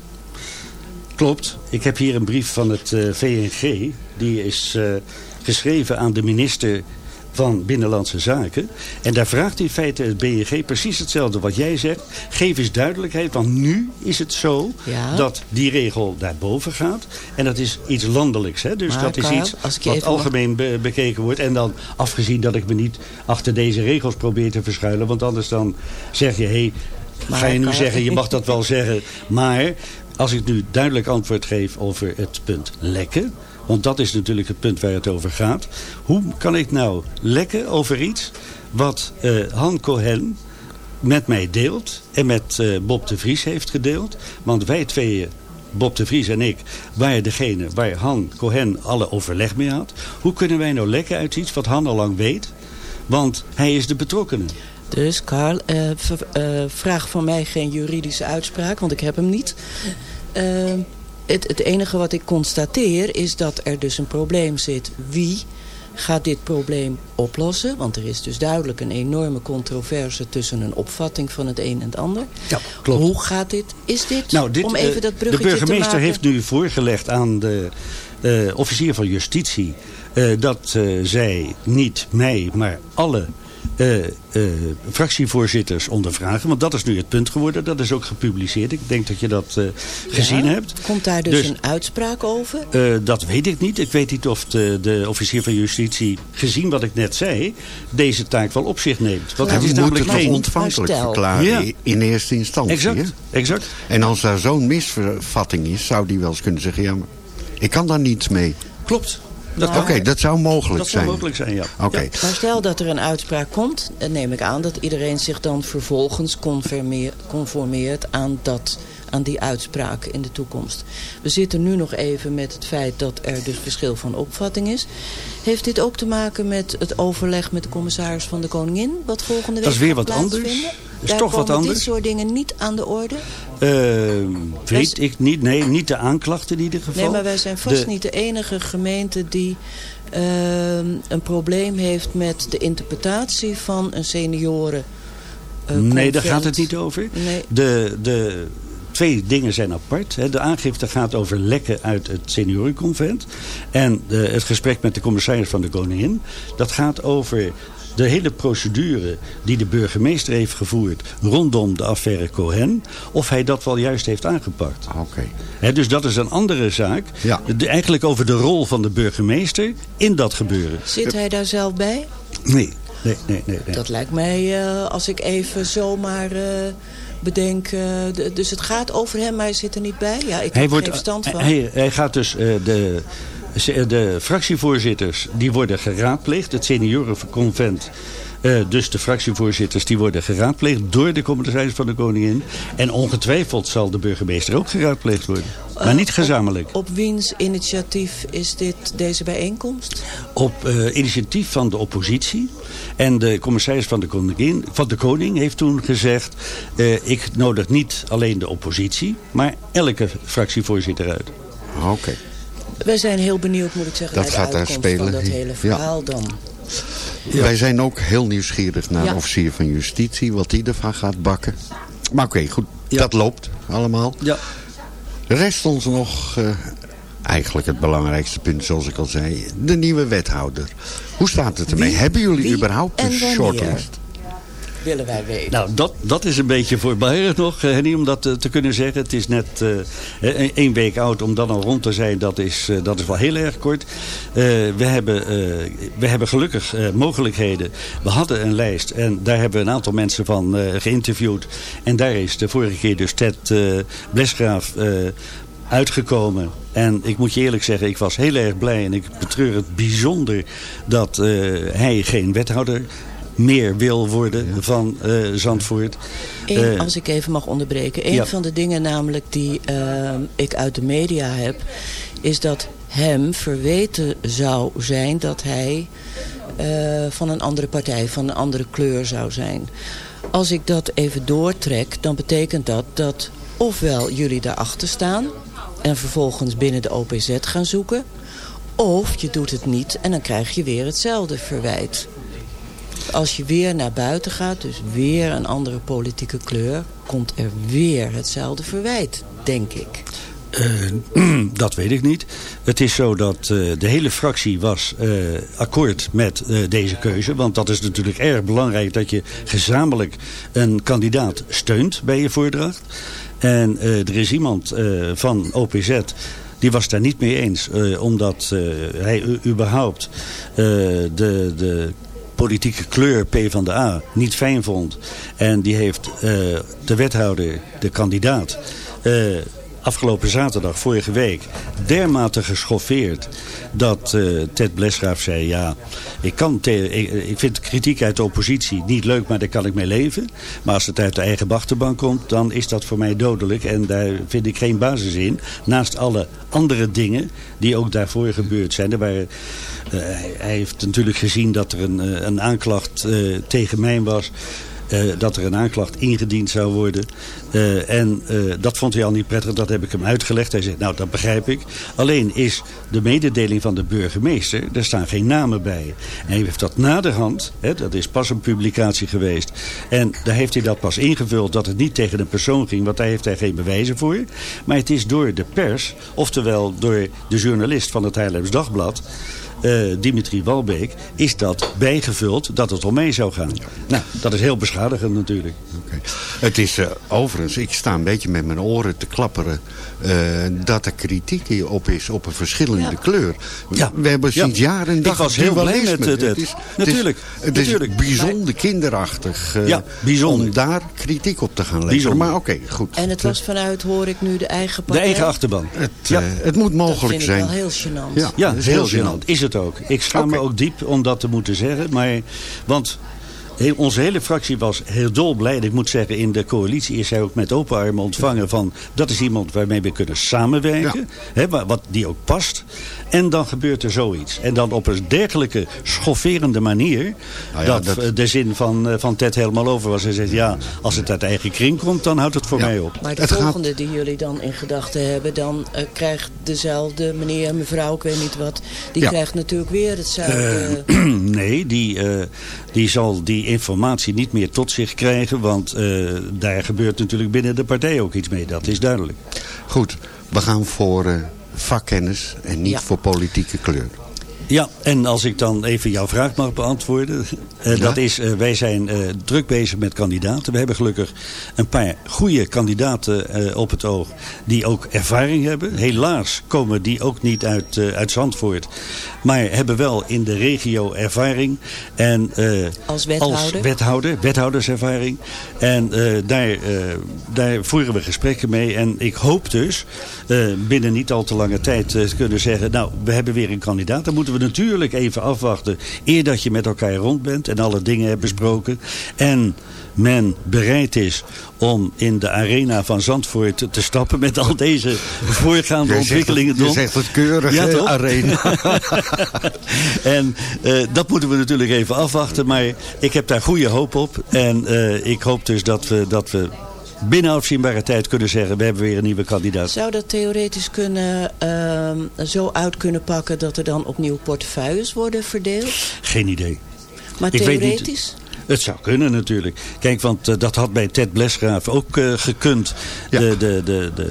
Klopt. Ik heb hier een brief van het eh, VNG. Die is eh, geschreven aan de minister van Binnenlandse Zaken. En daar vraagt in feite het BNG precies hetzelfde wat jij zegt. Geef eens duidelijkheid, want nu is het zo Ja. dat die regel daarboven gaat. En dat is iets landelijks. Hè? Dus Maar, dat is iets wat mag- algemeen be- bekeken wordt. En dan afgezien dat ik me niet achter deze regels probeer te verschuilen. Want anders dan zeg je, hé, hey, Maar, ga je nu zeggen, je mag dat wel zeggen. Maar als ik nu duidelijk antwoord geef over het punt lekken... want dat is natuurlijk het punt waar het over gaat... hoe kan ik nou lekken over iets wat eh, Han Cohen met mij deelt... en met eh, Bob de Vries heeft gedeeld? Want wij tweeën, Bob de Vries en ik... waren degene waar Han Cohen alle overleg mee had. Hoe kunnen wij nou lekken uit iets wat Han al lang weet... Want hij is de betrokkene. Dus Karl, eh, vraag van mij geen juridische uitspraak, want ik heb hem niet. Eh, het, het enige wat ik constateer is dat er dus een probleem zit. Wie gaat dit probleem oplossen? Want er is dus duidelijk een enorme controverse tussen een opvatting van het een en het ander. Ja, klopt. Hoe gaat dit? Is dit, Nou, dit, om eh, even dat de bruggetje te burgemeester maken? heeft nu voorgelegd aan de eh, officier van justitie... eh, dat zij niet mij, maar alle eh, eh, fractievoorzitters ondervragen. Want dat is nu het punt geworden. Dat is ook gepubliceerd. Ik denk dat je dat eh, gezien Ja? hebt. Komt daar dus, een uitspraak over? Eh, dat weet ik niet. Ik weet niet of de, de officier van justitie, gezien wat ik net zei, deze taak wel op zich neemt. Want Hij het is moet namelijk het geen... ontvankelijk verklaren Ja. in eerste instantie. Exact, hè? exact. En als daar zo'n misvatting is, zou die wel eens kunnen zeggen... ja, maar ik kan daar niets mee. Klopt. Dat Oké, dat zou mogelijk Dat zou zijn. mogelijk zijn, ja. Oké. Ja. Maar stel dat er een uitspraak komt, dan neem ik aan dat iedereen zich dan vervolgens conformeer- conformeert aan, dat, aan die uitspraak in de toekomst. We zitten nu nog even met het feit dat er dus verschil van opvatting is. Heeft dit ook te maken met het overleg met de commissaris van de Koningin? Wat volgende week Dat is weer wat anders. plaatsvinden? Is Daar toch wat anders. dit soort dingen niet aan de orde? Eh, weet ik niet. Nee, niet de aanklachten in ieder geval. Nee, maar wij zijn vast De- niet de enige gemeente die ehm, een probleem heeft met de interpretatie van een senioren. eh, nee, daar gaat het niet over. Nee. De, de twee dingen zijn apart. De aangifte gaat over lekken uit het seniorenconvent. En de, het gesprek met de commissaris van de Koningin. Dat gaat over de hele procedure die de burgemeester heeft gevoerd rondom de affaire Cohen. Of hij dat wel juist heeft aangepakt. Oké. Hè, dus dat is een andere zaak. Ja. De- eigenlijk over de rol van de burgemeester in dat gebeuren. Zit hij daar zelf bij? Nee, nee, nee. nee, nee. Dat lijkt mij, eh, als ik even zomaar eh, bedenk... eh, dus het gaat over hem, maar hij zit er niet bij? Ja, ik Hij, heb wordt, geen verstand van. hij, hij gaat dus eh, de, de fractievoorzitters die worden geraadpleegd. Het seniorenconvent. eh, dus de fractievoorzitters die worden geraadpleegd door de commissaris van de koningin. En ongetwijfeld zal de burgemeester ook geraadpleegd worden. Maar niet gezamenlijk. Op wiens initiatief is dit, deze bijeenkomst? Op eh, initiatief van de oppositie. En de commissaris van de, koningin, van de koning heeft toen gezegd... eh, ik nodig niet alleen de oppositie, maar elke fractievoorzitter uit. Oké. Wij zijn heel benieuwd, moet ik zeggen, Dat naar gaat de daar uitkomst van spelen. dat hele Ja. verhaal dan. Wij zijn ook heel nieuwsgierig naar Ja. de officier van justitie. Wat die ervan gaat bakken. Maar oké, goed. Dat loopt allemaal. Ja. Rest ons nog... eh, eigenlijk het belangrijkste punt, zoals ik al zei. De nieuwe wethouder. Hoe staat het ermee? Wie- Hebben jullie überhaupt en een wanneer? shortlist? Willen wij weten. Nou, dat, dat is een beetje voorbarig nog, eh, Henny, om dat eh, te kunnen zeggen. Het is net eh, één week oud, om dan al rond te zijn, dat is, dat is wel heel erg kort. We, hebben, we hebben gelukkig mogelijkheden. We hadden een lijst en daar hebben we een aantal mensen van geïnterviewd. En daar is de vorige keer dus Ted Blesgraaf uitgekomen. En ik moet je eerlijk zeggen, ik was heel erg blij en ik betreur het bijzonder dat hij geen wethouder meer wil worden van eh, Zandvoort. Eén, Eh, als ik even mag onderbreken. Een ja. van de dingen namelijk die eh, ik uit de media heb... is dat hem verweten zou zijn dat hij eh, van een andere partij, van een andere kleur zou zijn. Als ik dat even doortrek, dan betekent dat dat ofwel jullie daarachter staan... en vervolgens binnen de OPZ gaan zoeken... of je doet het niet en dan krijg je weer hetzelfde verwijt. Als je weer naar buiten gaat, dus weer een andere politieke kleur... komt er weer hetzelfde verwijt, denk ik. Eh, dat weet ik niet. Het is zo dat eh, de hele fractie was eh, akkoord met deze keuze. Want dat is natuurlijk erg belangrijk dat je gezamenlijk een kandidaat steunt bij je voordracht. En er is iemand van OPZ... Die was daar niet mee eens, omdat hij überhaupt de, de politieke kleur PvdA niet fijn vond. En die heeft eh, de wethouder, de kandidaat, eh, afgelopen zaterdag, vorige week, dermate geschoffeerd dat eh, Ted Blesgraaf zei, ja, ik, kan ik, vind kritiek uit de oppositie niet leuk, maar daar kan ik mee leven. Maar als het uit de eigen achterbank komt, dan is dat voor mij dodelijk en daar vind ik geen basis in. Naast alle andere dingen die ook daarvoor gebeurd zijn. Er eh, hij, heeft natuurlijk gezien dat er een, eh, een aanklacht tegen mij was. Eh, dat er een aanklacht ingediend zou worden. Eh, en eh, dat vond hij al niet prettig, dat heb ik hem uitgelegd. Hij zegt, nou dat begrijp ik. Alleen is de mededeling van de burgemeester, daar staan geen namen bij. En hij heeft dat naderhand, hè, dat is pas een publicatie geweest. En daar heeft hij dat pas ingevuld dat het niet tegen een persoon ging, want daar heeft hij geen bewijzen voor. Maar het is door de pers, oftewel door de journalist van het Haarlems Dagblad... eh, Dimitri Walbeek, is dat bijgevuld dat het om mij zou gaan. Nou, dat is heel beschadigend natuurlijk. Oké. Het is eh, overigens, ik sta een beetje met mijn oren te klapperen... eh, dat er kritiek hierop is op een verschillende kleur. Ja. We hebben Ja. sinds jaren en Ik dag was heel blij met het- Het is, Natuurlijk, Het is, natuurlijk. Het is bijzonder kinderachtig eh, Ja, bijzonder. om daar kritiek op te gaan leggen. Bijzonder. Maar oké, goed. En het was vanuit, hoor ik nu, de eigen De partij? eigen achterban. Het, Ja. eh, het moet Dat mogelijk vind ik zijn. wel heel gênant. Ja. Ja, dat is heel heel gênant. Is het ook. Ik schaam me ook diep om dat te moeten zeggen. Maar, want heel- onze hele fractie was heel dolblij. En ik moet zeggen, in de coalitie is hij ook met open armen ontvangen van... dat is iemand waarmee we kunnen samenwerken. Hè, wa- wat die ook past. En dan gebeurt er zoiets. En dan op een dergelijke schofferende manier... Nou ja, dat, dat- eh, de zin van, eh, van Ted helemaal over was. Hij zegt, ja, als het uit eigen kring komt, dan houdt het voor mij op. Maar de Het gaat- volgende die jullie dan in gedachten hebben... dan eh, krijgt dezelfde meneer, mevrouw, ik weet niet wat... die Ja. krijgt natuurlijk weer hetzelfde... Eh, nee, die, eh, die zal die informatie niet meer tot zich krijgen. Want eh, daar gebeurt natuurlijk binnen de partij ook iets mee. Dat is duidelijk. Goed, we gaan voor eh, vakkennis en niet Ja. voor politieke kleur. Ja, en als ik dan even jouw vraag mag beantwoorden. eh, Ja. Dat is, eh, wij zijn eh, druk bezig met kandidaten. We hebben gelukkig een paar goede kandidaten eh, op het oog. Die ook ervaring hebben. Helaas komen die ook niet uit, eh, uit Zandvoort. Maar hebben wel in de regio ervaring. En, eh, Als wethouder? Als wethouder, wethouderservaring. En eh, daar, eh, daar voeren we gesprekken mee. En ik hoop dus eh, binnen niet al te lange tijd eh, te kunnen zeggen... nou, we hebben weer een kandidaat. Dan moeten we natuurlijk even afwachten... eer dat je met elkaar rond bent en alle dingen hebt besproken. En men bereid is om in de arena van Zandvoort te, te stappen... met al deze voorgaande ontwikkelingen. het- je zegt het keurig, toch? arena. en eh, dat moeten we natuurlijk even afwachten. Maar ik heb daar goede hoop op. En eh, ik hoop dus dat we, dat we binnen afzienbare tijd kunnen zeggen... we hebben weer een nieuwe kandidaat. Zou dat theoretisch kunnen, ehm, zo uit kunnen pakken... dat er dan opnieuw portefeuilles worden verdeeld? Geen idee. Maar Ik theoretisch? Het zou kunnen natuurlijk. Kijk, want eh, dat had bij Ted Blesgraaf ook eh, gekund. De, de, de, de,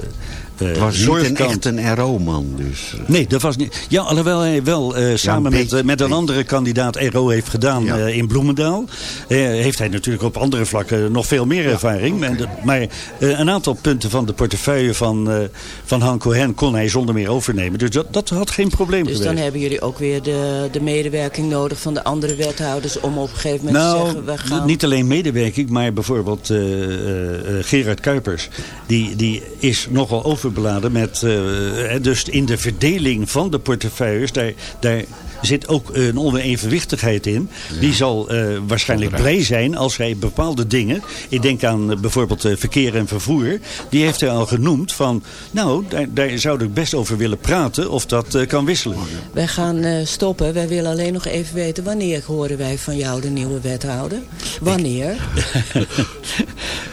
eh, Het was niet een, echt een RO-man dus. Nee, dat was niet. Ja, alhoewel hij wel eh, samen met, beetje, eh, met een andere kandidaat RO heeft gedaan eh, in Bloemendaal. Eh, heeft hij natuurlijk op andere vlakken nog veel meer ervaring. En maar eh, een aantal punten van de portefeuille van, eh van Han Cohen kon hij zonder meer overnemen. Dus dat, dat had geen probleem Dus geweest. dan hebben jullie ook weer de, de medewerking nodig van de andere wethouders... om op een gegeven moment te Nou, zeggen, we gaan... niet alleen medewerking, maar bijvoorbeeld eh, eh, eh, Gerard Kuipers. Die, die is nogal overbeladen met... eh, dus in de verdeling van de portefeuilles, daar, daar zit ook een onevenwichtigheid in. Die zal eh, waarschijnlijk blij zijn als hij bepaalde dingen... Ik denk aan eh, bijvoorbeeld verkeer en vervoer. Die heeft hij al genoemd van... Nou, daar, daar zou ik best over willen praten of dat kan wisselen. Wij gaan eh, stoppen. Wij willen alleen nog even weten... wanneer horen wij van jou de nieuwe wethouder? Wanneer?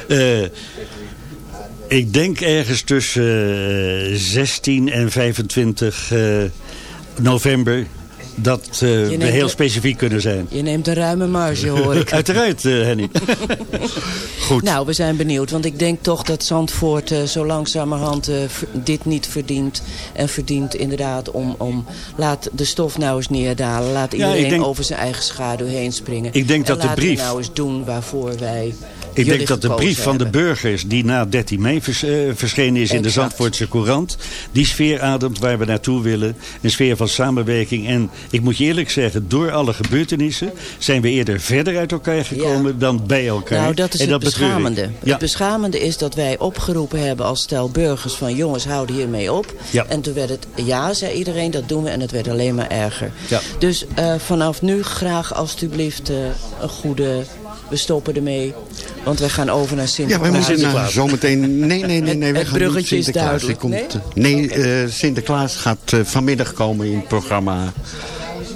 Eh, ik denk ergens tussen eh, 16 en 25 eh, november dat eh, we heel specifiek kunnen zijn. Je neemt een ruime marge, hoor ik. Uiteraard, eh, Henny. Goed. Nou, we zijn benieuwd. Want ik denk toch dat Zandvoort eh, zo langzamerhand eh, dit niet verdient. En verdient inderdaad om, om... Laat de stof nou eens neerdalen. Laat iedereen denk- over zijn eigen schaduw heen springen. Ik denk En dat de laten we brief- nou eens doen waarvoor wij Ik denk dat de brief van de burgers die na 13 mei vers- eh, verschenen is in de. Zandvoortse Courant. Die sfeer ademt waar we naartoe willen. Een sfeer van samenwerking. En ik moet je eerlijk zeggen, door alle gebeurtenissen zijn we eerder verder uit elkaar gekomen dan bij elkaar. Nou, dat is en het beschamende. Ja. Het beschamende is dat wij opgeroepen hebben als stel burgers van jongens, houden hiermee op. Ja. En toen werd het ja, zei iedereen, dat doen we en het werd alleen maar erger. Dus eh, vanaf nu graag alstublieft eh, een goede, we stoppen ermee. Want we gaan over naar Ja, Sinterklaas. wij moeten zometeen... Nee, nee, nee, nee. we gaan bruggetje is Sinterklaas. duidelijk, komt, nee, eh, Sinterklaas gaat eh, vanmiddag komen in het programma...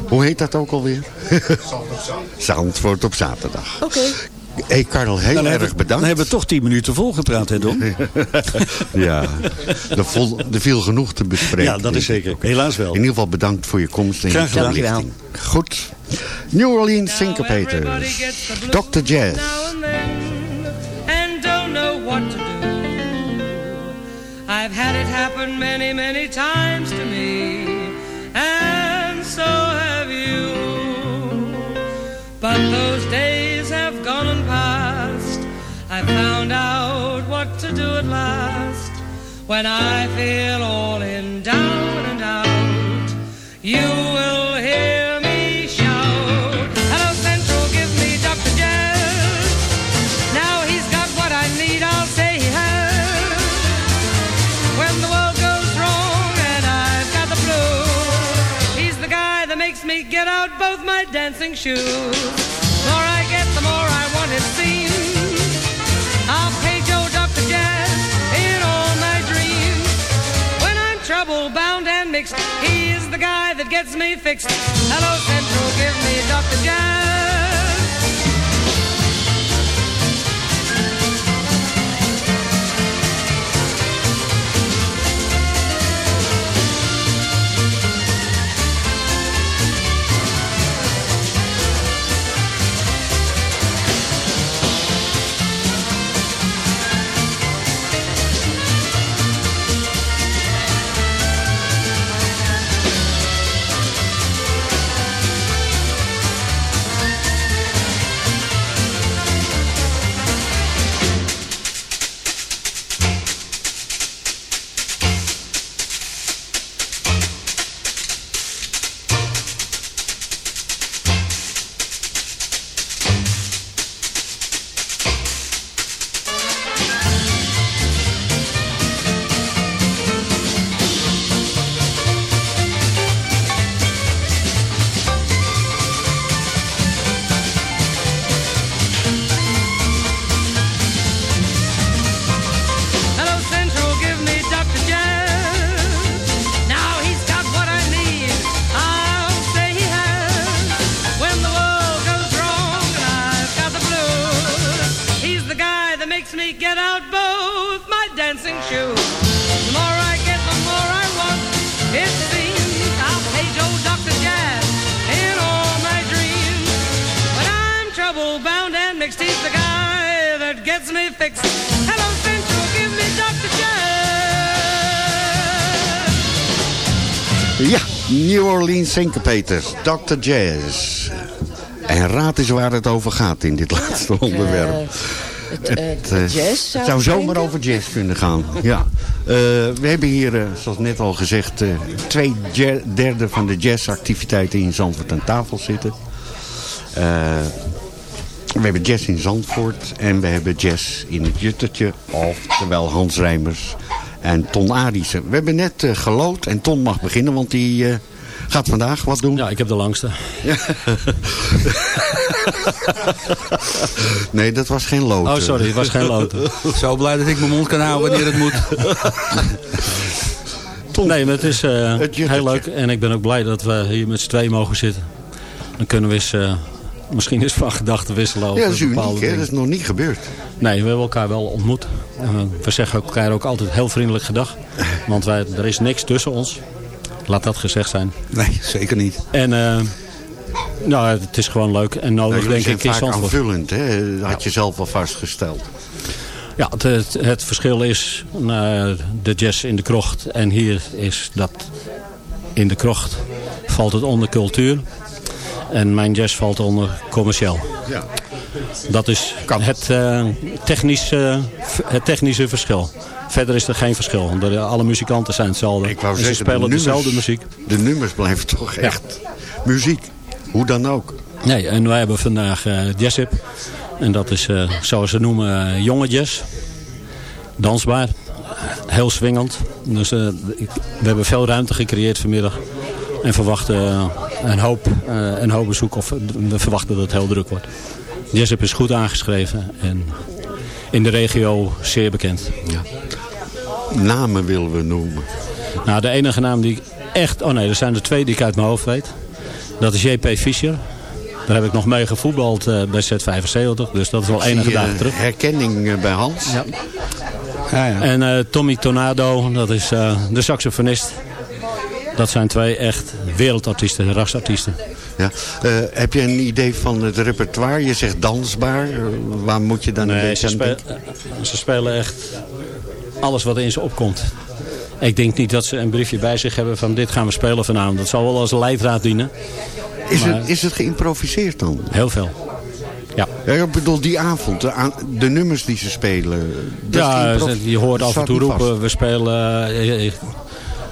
Hoe heet dat ook alweer? Zandvoort op zaterdag. Oké. Hey Karel, heel Nou, dan erg we- bedankt. Dan hebben we toch 10 minuten volgepraat, hè Don? ja, er, vol, er viel genoeg te bespreken. Ja, dat is zeker. Helaas wel. In ieder geval bedankt voor je komst en Graag je gedaan. toelichting. Goed. New Orleans Syncopators. Dr. Jazz. and don't know what to do. I've had it happen many, many times to me, and so have you. But those When I feel all in down and out, you will hear me shout. Hello, Central, give me Dr. Jazz. Now he's got what I need, I'll say he has. When the world goes wrong and I've got the blues, he's the guy that makes me get out both my dancing shoes. The guy that gets me fixed. Hello Central, give me Dr. Jazz. Hello Central, give me Dr. Jazz. Ja, New Orleans Syncopators, Dr. Jazz. En raad eens waar het over gaat in dit laatste onderwerp. het, eh, Het, eh, jazz zou het zou zomaar denken. over jazz kunnen gaan. Ja. Eh, we hebben hier, eh, zoals net al gezegd, eh, twee derde van de jazzactiviteiten in Zandvoort aan tafel zitten. We hebben jazz in Zandvoort en we hebben jazz in het Juttertje, oftewel Hans Rijmers en Ton Arissen. We hebben net gelood en Ton mag beginnen, want die eh, gaat vandaag wat doen. Ja, ik heb de langste. nee, dat was geen lood. Oh, sorry, het was geen lood. Zo blij dat ik mijn mond kan houden wanneer het moet. Nee, maar het is eh, heel leuk. En ik ben ook blij dat we hier met z'n tweeën mogen zitten. Dan kunnen we eens, eh, misschien eens van gedachten wisselen over Ja, dat is bepaalde uniek, hè? Dat is nog niet gebeurd. Nee, we hebben elkaar wel ontmoet. En we zeggen elkaar ook altijd heel vriendelijk gedag. Want wij, er is niks tussen ons. Laat dat gezegd zijn. Nee, zeker niet. En eh, nou, het is gewoon leuk en nodig, Nou, denk ik, in Zandvoort. aanvullend, hè? Dat had je zelf al vastgesteld. Ja, het, het, verschil is eh, de jazz in de krocht. En hier is dat in de krocht valt het onder cultuur. En mijn jazz valt onder commercieel. Ja. Dat is het, eh, technische, het technische verschil. Verder is er geen verschil. er- Alle muzikanten zijn hetzelfde. Ik wou ze zeggen, de spelen nummers- dezelfde muziek. De nummers blijven toch echt muziek. Hoe dan ook. Nee, en wij hebben vandaag jazzhip. En dat is, eh, zoals ze noemen, jonge jazz. Dansbaar. Heel swingend. Dus we hebben veel ruimte gecreëerd vanmiddag. En verwachten een, hoop, eh, een hoop bezoek. Of we verwachten dat het heel druk wordt. Jazzhip is goed aangeschreven. En in de regio zeer bekend. Namen willen we noemen. Nou, de enige naam die ik echt... Oh nee, er zijn er twee die ik uit mijn hoofd weet. Dat is JP Fischer. Daar heb ik nog mee gevoetbald eh, bij Z75. Dus dat is wel enige dagen terug. Herkenning eh, bij Hans. Ja. En eh, Tommy Tornado, dat is eh, de saxofonist. Dat zijn twee echt wereldartiesten, rasartiesten. Ja. Eh, heb je een idee van het repertoire? Je zegt dansbaar. Eh, waar moet je dan een Nee, beetje ze, aan spe- denken? eh, ze spelen echt alles wat in ze opkomt. Ik denk niet dat ze een briefje bij zich hebben van dit gaan we spelen vanavond. Dat zal wel als leidraad dienen. Is, Maar- het, is het geïmproviseerd dan? Heel veel. Ja. Ja, ik bedoel, die avond, de, aan- de nummers die ze spelen. ja, je hoort af en toe vast. roepen, we spelen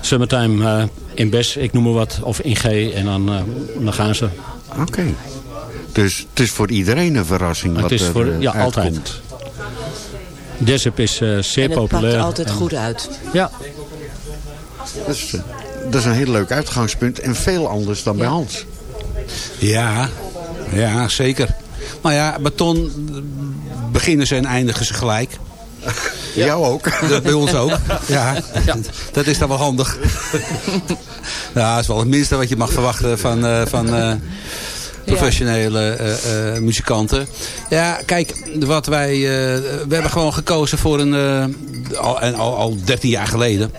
Summertime in Bes, ik noem maar wat, of in G. En dan, eh, dan gaan ze. Oké. Dus het is voor iedereen een verrassing Het wat is er voor- eh, ja, uitkomt. altijd. Jazzhip is eh, zeer En het populair. pakt er altijd En- goed uit. Ja. Dat is, dat is een heel leuk uitgangspunt en veel anders dan bij Hans. Ja, ja, zeker. Nou ja, beton beginnen ze en eindigen ze gelijk. Jou ook. Dat bij ons ook. Ja, dat is dan wel handig. Ja, dat is wel het minste wat je mag verwachten van, eh, van eh, professionele eh, muzikanten. Ja, kijk, wat wij... we hebben gewoon gekozen voor een... al, en al, al 13 jaar geleden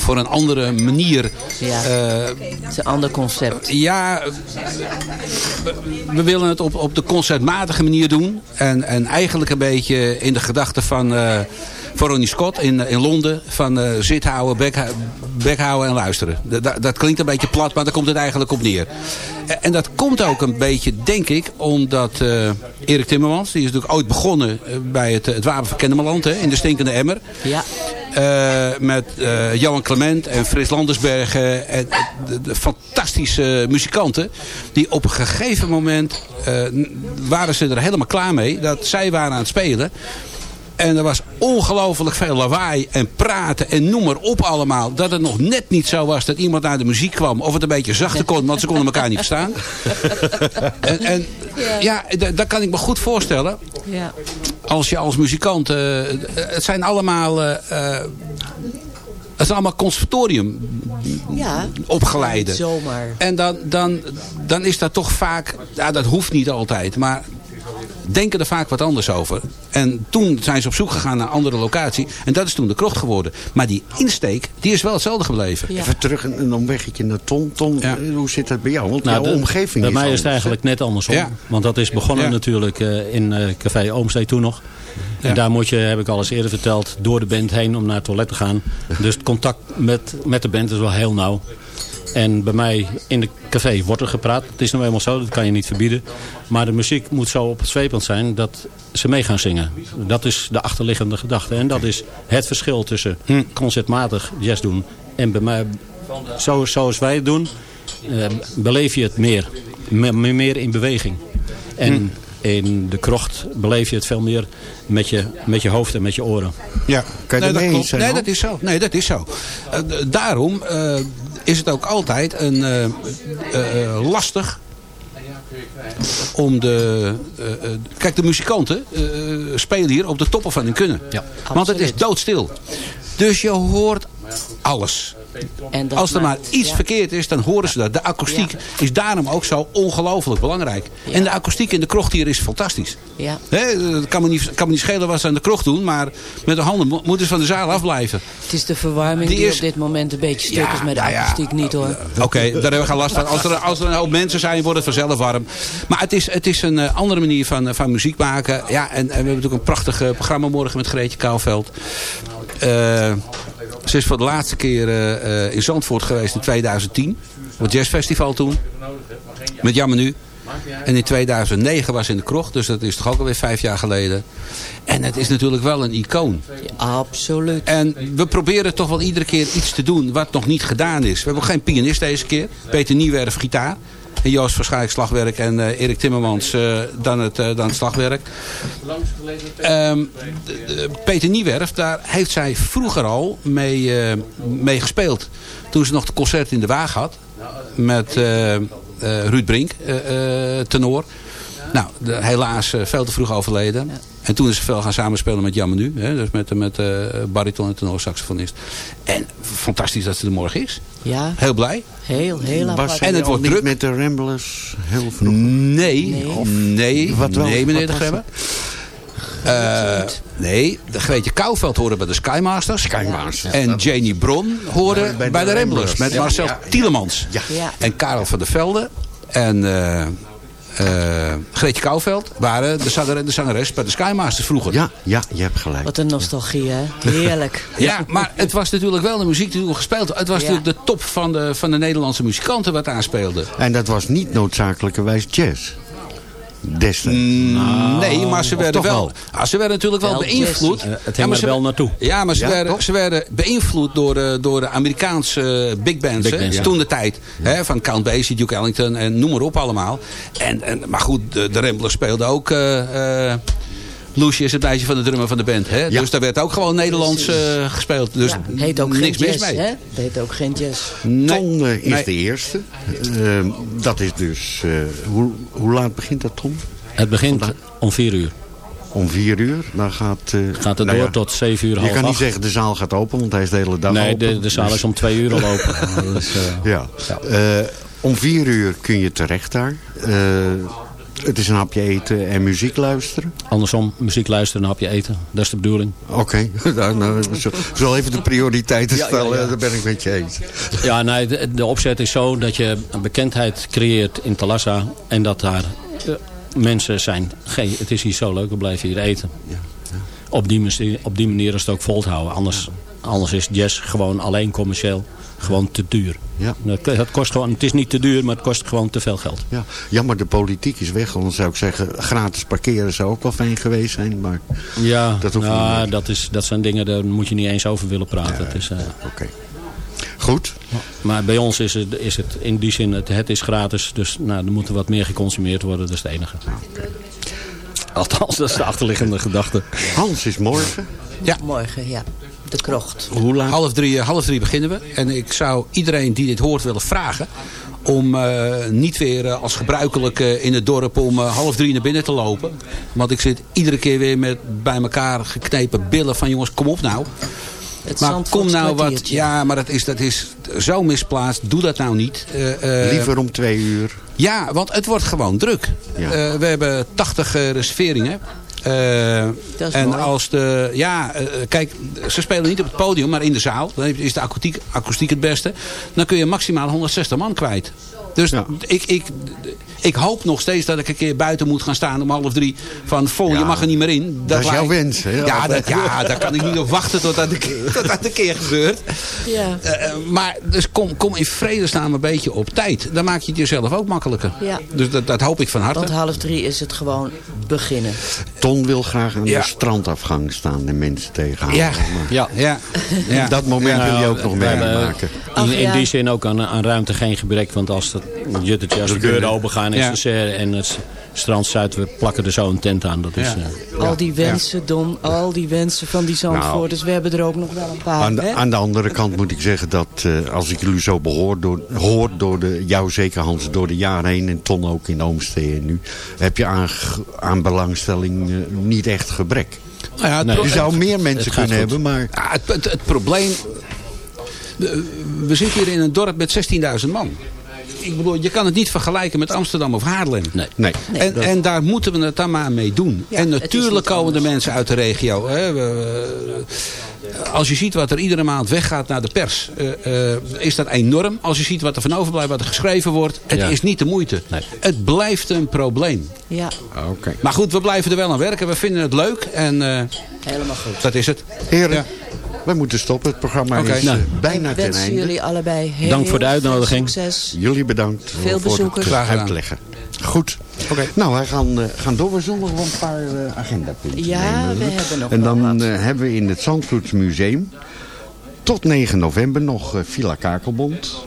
voor een andere manier. Ja. het is een ander concept. Ja, we, we willen het op, op de concertmatige manier doen. En, en eigenlijk een beetje in de gedachte van, eh van Ronnie Scott in, in Londen. Van eh zit houden, bek, hou- bek houden en luisteren. Dat, dat- klinkt een beetje plat, maar daar komt het eigenlijk op neer. En, en dat komt ook een beetje, denk ik, omdat eh, Erik Timmermans... die is natuurlijk ooit begonnen eh, bij het, het Wapen van Kennemerland, hè, in de stinkende emmer. Ja. Eh, met eh, Johan Clement en Frits Landersbergen. En, eh, de, de fantastische muzikanten. Die op een gegeven moment eh, waren ze er helemaal klaar mee. Dat zij waren aan het spelen. En er was ongelooflijk veel lawaai en praten en noem maar op allemaal. Dat het nog net niet zo was dat iemand naar de muziek kwam. Of het een beetje zachter kon, want ze konden elkaar niet verstaan. en, en ja, dat kan ik me goed voorstellen Ja. als je als muzikant... eh, het zijn allemaal... eh, eh, het zijn allemaal conservatorium Ja. opgeleide. Niet zomaar. En dan, dan, dan is dat toch vaak... Ja, dat hoeft niet altijd. Maar denken er vaak wat anders over. En toen zijn ze op zoek gegaan naar een andere locatie. En dat is toen de krocht geworden. Maar die insteek, die is wel hetzelfde gebleven. Even terug een, een omweggetje naar Ton. Ton, eh, hoe zit dat bij jou? Want Nou, jouw de- omgeving Bij is mij is het eigenlijk net andersom. Ja. Want dat is begonnen Ja. natuurlijk eh, in eh, Café Oomstee toen nog. En daar moet je, heb ik al eens eerder verteld, door de band heen om naar het toilet te gaan. Dus het contact met, met de band is wel heel nauw. En bij mij in de café wordt er gepraat. Het is nou eenmaal zo, dat kan je niet verbieden. Maar de muziek moet zo op het zweepend zijn dat ze mee gaan zingen. Dat is de achterliggende gedachte. En dat is het verschil tussen concertmatig jazz doen en bij mij, zo, zoals wij het doen, eh, beleef je het meer. Me- me- meer in beweging. En in de krocht beleef je het veel meer met je, met je hoofd en met je oren. Ja, kan je nee, dat klopt. zijn? Nee, dat is zo. Nee, dat is zo. Eh, daarom eh, is het ook altijd een, eh, eh, eh, lastig om de... kijk, de muzikanten spelen hier op de toppen van hun kunnen. Want het is doodstil. Dus je hoort alles. En Als er maar iets ja. verkeerd is, dan horen ze dat. De akoestiek is daarom ook zo ongelooflijk belangrijk. En de akoestiek in de krocht hier is fantastisch. Ja. Het kan me, niet, kan me niet schelen wat ze aan de krocht doen, maar met de handen mo- moeten ze van de zaal afblijven. Het is de verwarming Die op dit moment een beetje stuk is met de nou akoestiek niet hoor. Oké, daar hebben we geen last van. Als er, als er een hoop mensen zijn, wordt het vanzelf warm. Maar het is, het is een eh, andere manier van, eh, van muziek maken. Ja, en, en we hebben natuurlijk een prachtig eh, programma morgen met Greetje Kouwveld. Eh, ze is voor de laatste keer eh, eh, in Zandvoort geweest in 2010. Op het jazzfestival toen. Met Jammer Nu. En in 2009 was ze in de krocht. Dus dat is toch ook alweer vijf jaar geleden. En het is natuurlijk wel een icoon. absoluut. En we proberen toch wel iedere keer iets te doen wat nog niet gedaan is. We hebben geen pianist deze keer. Peter Niewerf gitaar. Joost waarschijnlijk slagwerk. En eh, Erik Timmermans eh, dan, het, eh, dan het slagwerk. De- Peter Niewerf, daar heeft zij vroeger al mee, mee gespeeld. Toen ze nog de concert in de Waag had. Met Ruud Brink, tenor. Nou, de, helaas eh, veel te vroeg overleden. En toen is ze veel gaan samenspelen met Jan Menu. Hè, dus met, met eh, bariton en tenorsaxofonist. En fantastisch dat ze er morgen is. Ja. Heel blij. Heel, heel apart. ze En het wordt niet druk. met de Ramblers heel vroeg? Nee, Nee. Of nee, Wat wel? nee meneer Wat de was Grebbe. Eh, nee, de Greetje Kouwveld horen bij de Skymasters. Skymasters. En Janie Bron horen Ja, bij bij, de de Ramblers. Ramblers. Met Marcel ja, ja. Tielemans. Ja. Ja. En Karel van der Velde. En eh eh, Greetje Kouwveld waren de zanger en de zangeres bij de Skymasters vroeger. Ja, ja, je hebt gelijk. Wat een nostalgie hè. Heerlijk. Ja, maar het was natuurlijk wel de muziek die toen gespeeld. Het was Ja. natuurlijk de top van de, van de Nederlandse muzikanten wat aanspeelde. En dat was niet noodzakelijkerwijs jazz. Destijds. nee, maar ze werden wel, wel? Ah, ze werden natuurlijk wel, Wel beïnvloed. Eh, het Ja, maar er wel naartoe. Ja, maar ze, Ja, werden, toch? ze werden beïnvloed door de, door de Amerikaanse big bands. Big hè, bands, ja. Toen de tijd. Hè, van Count Basie, Duke Ellington en noem maar op allemaal. En, en, maar goed, de, de Ramblers speelden ook... eh eh, Loesje is het meisje van de drummer van de band. Hè? Ja. Dus daar werd ook gewoon Nederlands eh, gespeeld. Dus Ja, heet ook niks geen mis jazz, mee. hè? Het heet ook geen jazz. Nee. Ton eh, is Nee. de eerste. Eh, dat is dus... eh, hoe, hoe laat begint dat, Ton? Het begint om vier uur. Om vier uur, dan gaat... eh, Gaat het nou door ja, tot zeven uur, Je half kan niet acht. zeggen de zaal gaat open, want hij is de hele dag Nee, open. de, de zaal Dus- is om twee uur al open. Dus, eh, Ja. Eh, om vier uur kun je terecht daar. Het is een hapje eten en muziek luisteren. andersom, muziek luisteren, een hapje eten. Dat is de bedoeling. Oké, nou, nou, ik zal- even de prioriteiten Ja, ja, stellen. ja. Daar ben ik met je eens. Ja, nee, de, de opzet is zo dat je een bekendheid creëert in Talassa. En dat daar eh, mensen zijn. Het is hier zo leuk, we blijven hier eten. Op, die, manier- op die manier is het ook vol te houden. Anders, anders is jazz gewoon alleen commercieel gewoon te duur. Ja. Dat, dat kost gewoon, het is niet te duur, maar het kost gewoon te veel geld. Ja, jammer, de politiek is weg. Dan zou ik zeggen, gratis parkeren zou ook wel fijn geweest zijn. Maar Ja, dat hoeft nou, niet. dat, is, dat zijn dingen, daar moet je niet eens over willen praten. Het is, eh, Oké. Goed. Maar bij ons is het, is het in die zin, het, het is gratis. Dus nou, er moet er wat meer geconsumeerd worden, dat is het enige. Althans, dat is de achterliggende gedachte. Hans is morgen. Ja. Morgen, ja. De krocht. Hoe laat? Half drie, eh, half drie beginnen we. En ik zou iedereen die dit hoort willen vragen... om eh, niet weer eh, als gebruikelijk eh, in het dorp om half drie naar binnen te lopen. Want ik zit iedere keer weer met bij elkaar geknepen billen van... jongens, kom op nou. Het maar kom nou wat... Ja, maar dat is, dat is zo misplaatst. Doe dat nou niet. Eh, eh, Liever om twee uur. ja, want het wordt gewoon druk. Ja. Eh, we hebben 80 eh, reserveringen. Eh, en mooi. als de, ja, eh, kijk, ze spelen niet op het podium, maar in de zaal. Dan is de akoestiek, akoestiek het beste. Dan kun je maximaal 160 man kwijt. Dus ik, ik, ik hoop nog steeds dat ik een keer buiten moet gaan staan om half drie. Van vol, je mag er niet meer in. dat is jouw wens, hè? Ja, dat, ja, daar kan ik niet op wachten tot dat, tot dat een keer gebeurt. Ja. Eh, maar dus kom, kom in vredesnaam een beetje op tijd. Dan maak je het jezelf ook makkelijker. Ja. Dus dat, dat hoop ik van harte. Want half drie is het gewoon beginnen. Ton wil graag aan Ja. de strandafgang staan en mensen tegenhouden. Ja, ja, ja. ja. Dat moment wil je ook nog meemaken. In, Ach, in ja. die zin ook aan, aan ruimte geen gebrek. Want als juttertje, als de deuren open gaan en en het strand zuid, we plakken er zo een tent aan. Dat is, Ja. eh, Al die wensen, Don, al die wensen van die Zandvoorters. we hebben er ook nog wel een paar. Aan de, hè? aan de andere kant moet ik zeggen dat eh, als ik jullie zo behoor, door, hoor door de, jou zeker Hans, door de jaren heen en Ton ook in Oomstee nu, heb je aan, aan belangstelling eh, niet echt gebrek. Nou ja, Nee. Je zou meer mensen kunnen goed. hebben, maar Ja, het, het, het probleem... We, zitten hier in een dorp met 16.000 man. Ik bedoel, je kan het niet vergelijken met Amsterdam of Haarlem. nee. nee. En, en daar moeten we het dan maar mee doen. Ja, en natuurlijk komen de mensen uit de regio. Hè. We- we- als je ziet wat er iedere maand weggaat naar de pers, eh, eh, is dat enorm. Als je ziet wat er van overblijft, wat er geschreven wordt, het Ja. is niet de moeite. Nee. Het blijft een probleem. Ja, Oké. Maar goed, we blijven er wel aan werken. We vinden het leuk en eh, helemaal goed. dat is het. Heren, Ja. wij moeten stoppen. Het programma Oké. is Nou. bijna Ik ten wens einde. jullie allebei heel Dank voor de uitnodiging. Succes. Jullie bedankt Veel voor bezoekers. het uitleggen. Goed. Oké. Nou, wij gaan, eh, gaan door. We zullen nog een paar eh, agendapunten Ja, nemen. we hebben nog En dan eh, hebben we in het Zandvoortsmuseum tot 9 november nog Villa Kakelbond.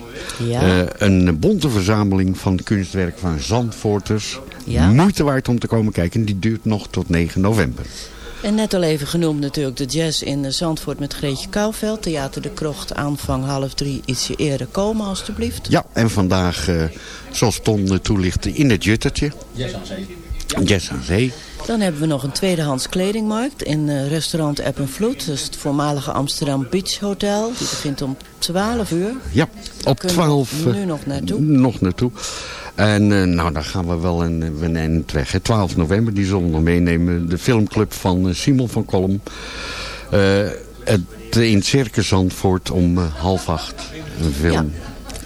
Ja. Een bonte verzameling van kunstwerk van Zandvoorters. Ja. Moeite waard om te komen kijken. Die duurt nog tot 9 november. En net al even genoemd natuurlijk de jazz in Zandvoort met Greetje Kouwveld. Theater de Krocht aanvang half drie ietsje eerder komen alstublieft. Ja, en vandaag, eh, zoals Ton toelichtte, in het Juttertje. Jazz aan Zee. Dan hebben we nog een tweedehands kledingmarkt in eh, restaurant App en Vloed. Dus het voormalige Amsterdam Beach Hotel. Die begint om 12 uur. Ja, op kunnen we 12. eh, nu nog naartoe. Nog naartoe. En eh, nou, dan gaan we wel een, een eind weg. hè. 12 november, die zullen we nog meenemen. De filmclub van eh, Simon van Kolm. Eh, het, in het Circus Zandvoort om eh, half acht. Een film.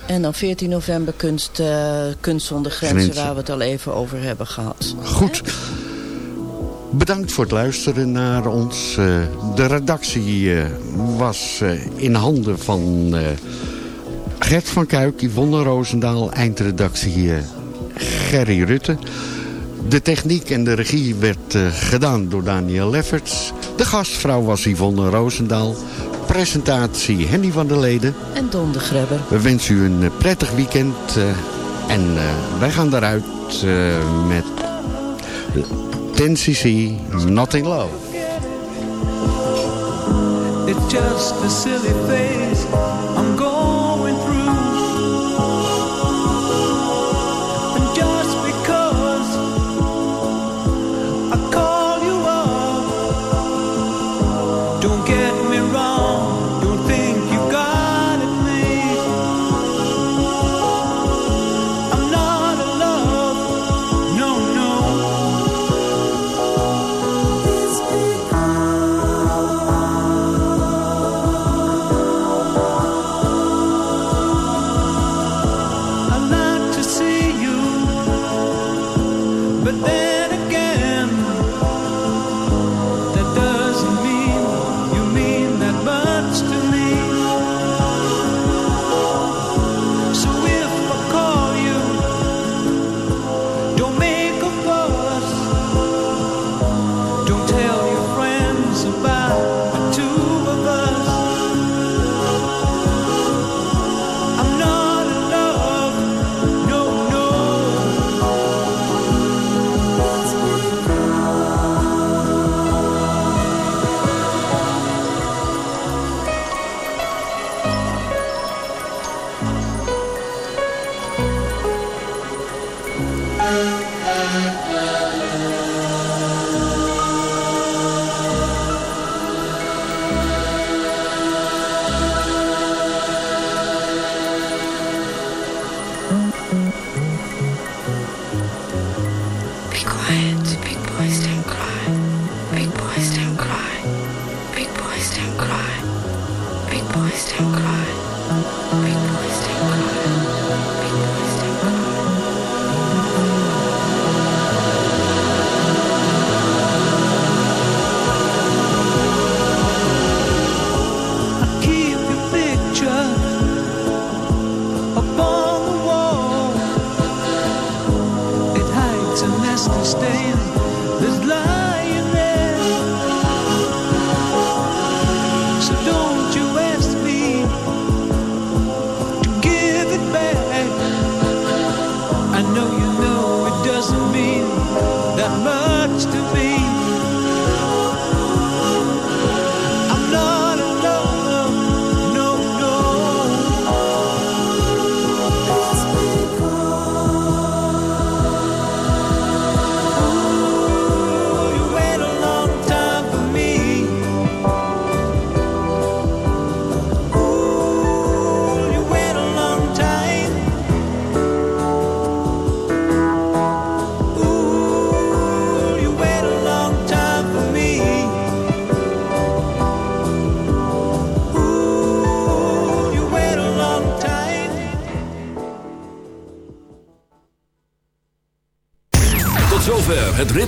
En dan 14 november kunst, eh, kunst zonder grenzen, Grenzen. waar we het al even over hebben gehad. Goed. Bedankt voor het luisteren naar ons. Eh, de redactie eh, was in handen van Gert van Kuik, Yvonne Roosendaal, eindredactie Gerry Rutte. De techniek en de regie werd gedaan door Daniel Lefferts. De gastvrouw was Yvonne Roosendaal. Presentatie Henny van der Leden. En Don de Grebber. We wensen u een eh, prettig weekend. eh, en eh, wij gaan daaruit eh, met 10cc Nothing Love. It's just a silly I'm